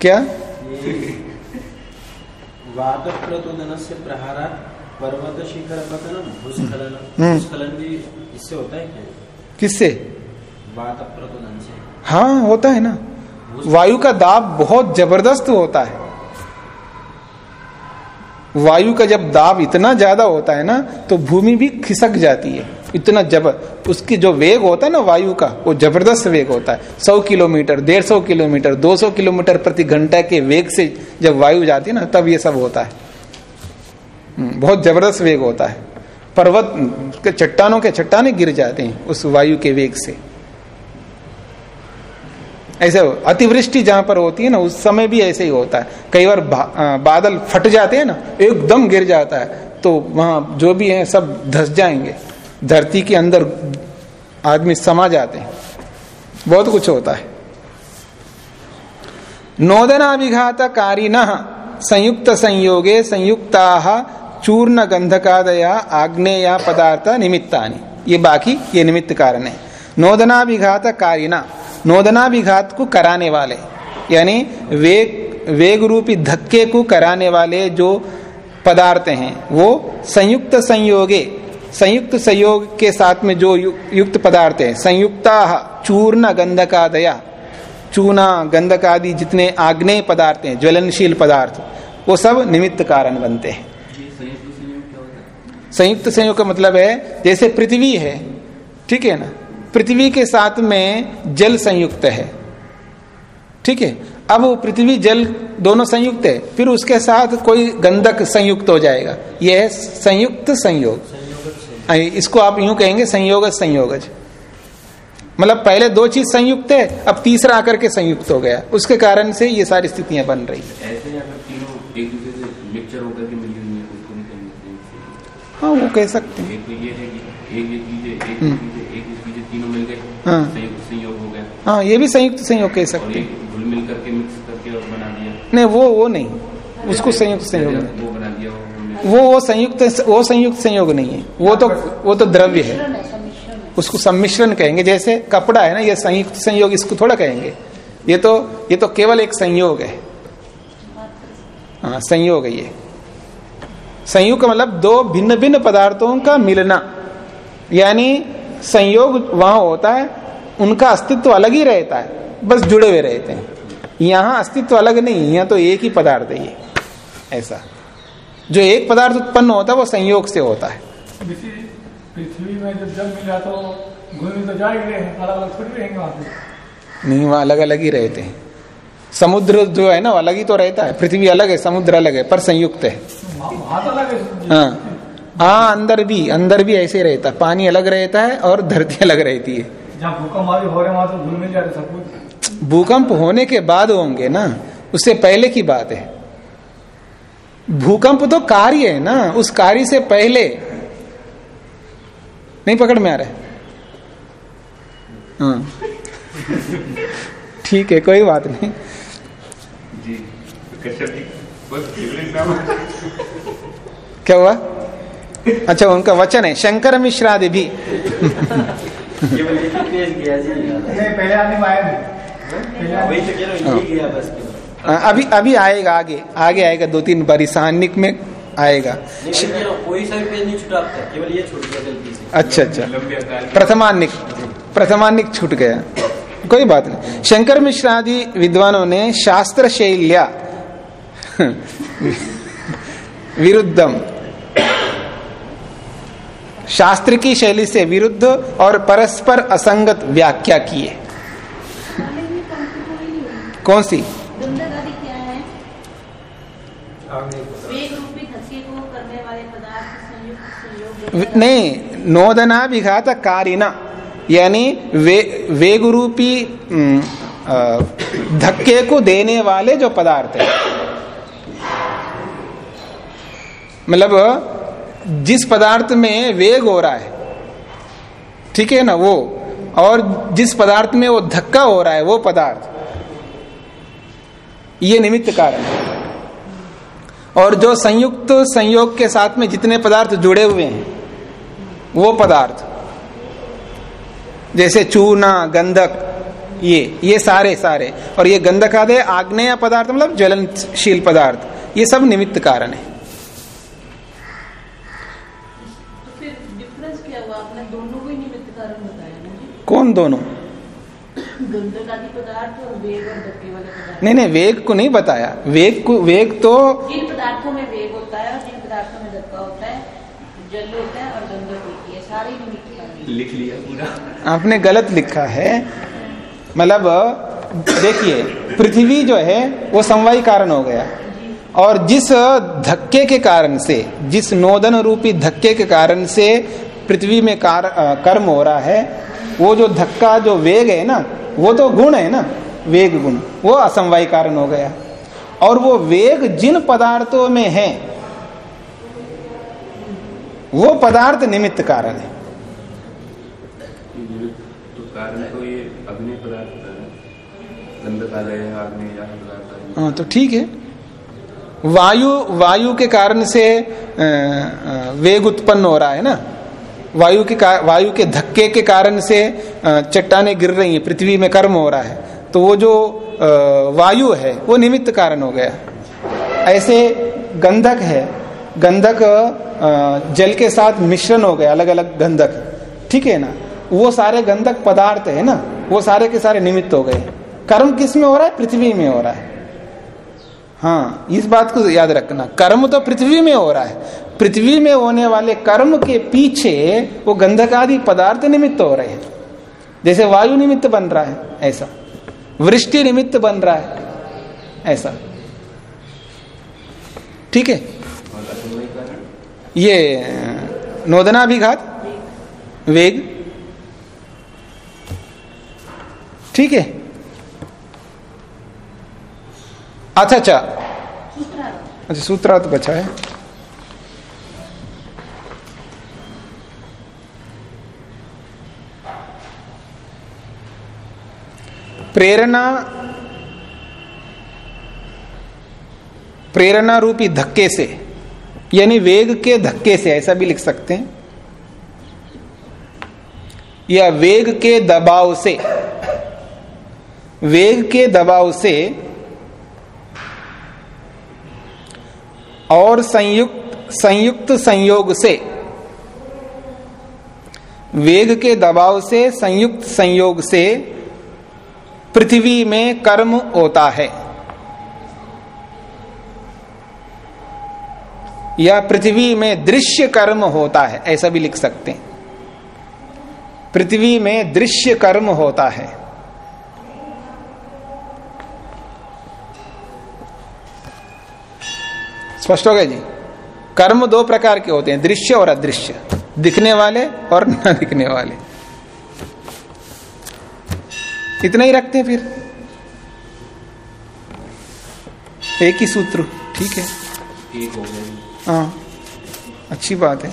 क्या वाद प्रतोदन से प्रहारा पर्वत शिखर पतन भूस्खलन। भूस्खलन भी इससे होता है क्या? किससे? वाद प्रतोदन से हाँ होता है ना। वायु का दाब बहुत ज़बरदस्त होता है। वायु का जब दाब इतना ज़्यादा होता है ना तो भूमि भी खिसक जाती है। इतना जबर उसकी जो वेग होता है ना वायु का वो ज़बरदस्त वेग होता है। सौ किलोमीटर डेढ़ सौ किलोमीटर दो सौ किलोमीटर प्रति घंटा के वेग से जब वायु जाती है ना तब ये सब होता है। हम्म, बहुत ज़बरदस्त वेग होता है। पर्वत के चट्टानों के चट्टाने गिर जाते हैं उस वायु के वेग से। ऐसे अतिवृष्टि जहाँ पर होती है ना, उस समय भी ऐसे ही होता है। कई बार बादल फट जाते हैं ना, एकदम गिर जाता है तो वहाँ जो भी है सब धस जाएँगे। धरती के अंदर आदमी समा जाते हैं। बहुत कुछ होता है। नोदनाभिघात कारिण संयुक्त संयोगे संयुक्ता चूर्ण गंधकादया आग्नेया पदार्थ निमित्ता ये बाकी, ये निमित्त कारण है। नोदनाभिघात कारिणा नोदनाभिघात को कराने वाले यानी वेग वेग रूपी धक्के को कराने वाले जो पदार्थ हैं वो संयुक्त संयोगे संयुक्त संयोग के साथ में जो यु, युक्त पदार्थ है संयुक्ता चूर्ण गंधकादया चूना गंधक आदि जितने आग्नेय पदार्थ हैं ज्वलनशील पदार्थ वो सब निमित्त कारण बनते हैं। संयुक्त संयोग है? का मतलब है जैसे पृथ्वी है ठीक है ना? पृथ्वी के साथ में जल संयुक्त है। ठीक है? अब वो पृथ्वी जल दोनों संयुक्त है फिर उसके साथ कोई गंधक संयुक्त हो जाएगा। यह है संयुक्त संयोग। इसको आप यूँ कहेंगे संयोगज संयोगज। मतलब पहले दो चीज़ संयुक्त है अब तीसरा आकर के संयुक्त हो गया। उसके कारण से ये सारी स्थितियाँ बन रही है। संयोग। हाँ वो कह सकते हैं। मिल गए। हाँ। संयोग हो गया। हाँ ये भी संयुक्त संयोग कह सकते हैं। घुल मिल करके मिक्स करके और बना दिया। नहीं वो वो नहीं। उसको संयुक्त संयोग वो बना दिया वो वो संयुक्त वो संयुक्त संयोग नहीं है। वो तो वो तो द्रव्य है। है है। उसको सम्मिश्रण कहेंगे। जैसे कपड़ा है ना ये संयुक्त संयोग इसको थोड़ा कहेंगे। ये तो ये तो केवल एक संयोग है। हाँ संयोग है ये। संयुक्त मतलब दो भिन्न भिन्न पदार्थों का मिलना। यानी संयोग वहाँ होता है उनका अस्तित्व अलग ही रहता है बस जुड़े हुए रहते हैं। यहाँ अस्तित्व अलग नहीं यहाँ तो एक ही पदार्थ है ये ऐसा। जो एक पदार्थ उत्पन्न होता है वो संयोग से होता है। पृथ्वी में जब जल मिला तो तो जा ही रहे हैं अलग अलग थोड़ी रहेंगे वहाँ पे। नहीं वहाँ अलग अलग ही रहते हैं। समुद्र जो है ना अलग ही तो रहता है। पृथ्वी अलग है समुद्र अलग है पर संयुक्त है। तो है। हाँ अंदर भी अंदर भी ऐसे रहता है। पानी अलग रहता है और धरती अलग रहती है। भूकंप हो तो होने के बाद होंगे ना उससे पहले की बात है। भूकंप तो कार्य है ना उस कार्य से पहले। नहीं पकड़ में आ रहा है। हाँ। ठीक है कोई बात नहीं। जी कश्यप जी बस फेवरेट नाम। क्या हुआ? अच्छा उनका वचन है शंकर मिश्रादि भी। तो कह रहा हूँ अभी अभी आएगा आगे आगे आएगा दो तीन बारी सान्निक में आएगा। नहीं मैं कह रहा कोई सा पेज नहीं छुटा केवल ये छूट गया अच्छा अच्छा। प्रथमानिक प्रथमानिक छूट गया। कोई बात नहीं। शंकर मिश्र आदि विद्वानों ने शास्त्र शैल्या विरुद्धम शास्त्र की शैली से विरुद्ध और परस्पर असंगत व्याख्या की है कौन सी? गंधक आदि क्या है? वेग रूपी धक्के को करने वाले पदार्थ संयुक्त संयोग नहीं नोदना विघात कारिना यानी वे वेग रूपी धक्के को देने वाले जो पदार्थ है। मतलब जिस पदार्थ में वेग हो रहा है, ठीक है ना वो, और जिस पदार्थ में वो धक्का हो रहा है, वो पदार्थ, ये निमित्त कारण है। और जो संयुक्त संयोग के साथ में जितने पदार्थ जुड़े हुए हैं, वो पदार्थ, जैसे चूना, गंधक, ये ये सारे सारे, और ये गंधक आदि आग्नेय पदार्थ मतलब ज्वलनशील पदार्थ, ये सब निमित्त कारण है। वाले पदार्थ नहीं नहीं वेग को नहीं बताया। वेग को वेग तो जिन पदार्थों में वेग होता है और जिन पदार्थों में धक्का होता है जल होता है और गंधक होती है सारे। लिख लिया पूरा। आपने गलत लिखा है। मतलब देखिए पृथ्वी जो है वो समवायी कारण हो गया। और जिस धक्के के कारण से जिस नोदन रूपी धक्के के कारण से पृथ्वी में कार, कर्म हो रहा है वो जो धक्का जो वेग है ना वो तो गुण है ना वेग गुण वो असमवाय कारण हो गया। और वो वेग जिन पदार्थों में है वो पदार्थ निमित्त कारण है। तो कारण तो ये अग्नि पदार्थ है तो ठीक है। वायु वायु के कारण से वेग उत्पन्न हो रहा है ना। वायु के वायु के धक्के के कारण से चट्टाने गिर रही हैं, पृथ्वी में कर्म हो रहा है। तो वो जो वायु है, वो निमित्त कारण हो गया। ऐसे गंधक है, गंधक जल के साथ मिश्रण हो गया अलग अलग गंधक। ठीक है ना? वो सारे गंधक पदार्थ है ना? वो सारे के सारे निमित्त हो गए। कर्म किसमें हो रहा है? पृथ्वी में हो रहा है। हाँ इस बात को याद रखना। कर्म तो पृथ्वी में हो रहा है। पृथ्वी में होने वाले कर्म के पीछे वो गंधक आदि पदार्थ निमित्त हो रहे हैं। जैसे वायु निमित्त बन रहा है ऐसा। वृष्टि निमित्त बन रहा है ऐसा। ठीक है? ये नोदनाभिघात वेग। ठीक है? अच्छा अच्छा अच्छा सूत्रार्थ बचा है। प्रेरणा प्रेरणा रूपी धक्के से, यानी वेग के धक्के से, ऐसा भी लिख सकते हैं। या वेग के दबाव से, वेग के दबाव से और संयुक्त संयुक्त संयोग से, वेग के दबाव से, संयुक्त संयोग से पृथ्वी में कर्म होता है। या पृथ्वी में दृश्य कर्म होता है, ऐसा भी लिख सकते हैं। पृथ्वी में दृश्य कर्म होता है। स्पष्ट हो गया जी? कर्म दो प्रकार के होते हैं, दृश्य और अदृश्य। दिखने वाले और न दिखने वाले। इतना ही रखते हैं फिर। एक ही सूत्र ठीक है? हाँ अच्छी बात है।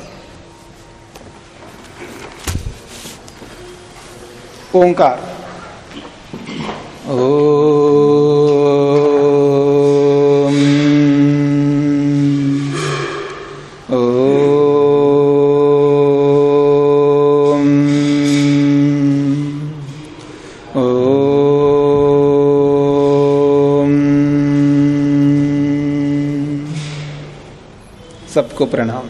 ओंकार। ओ सबको प्रणाम।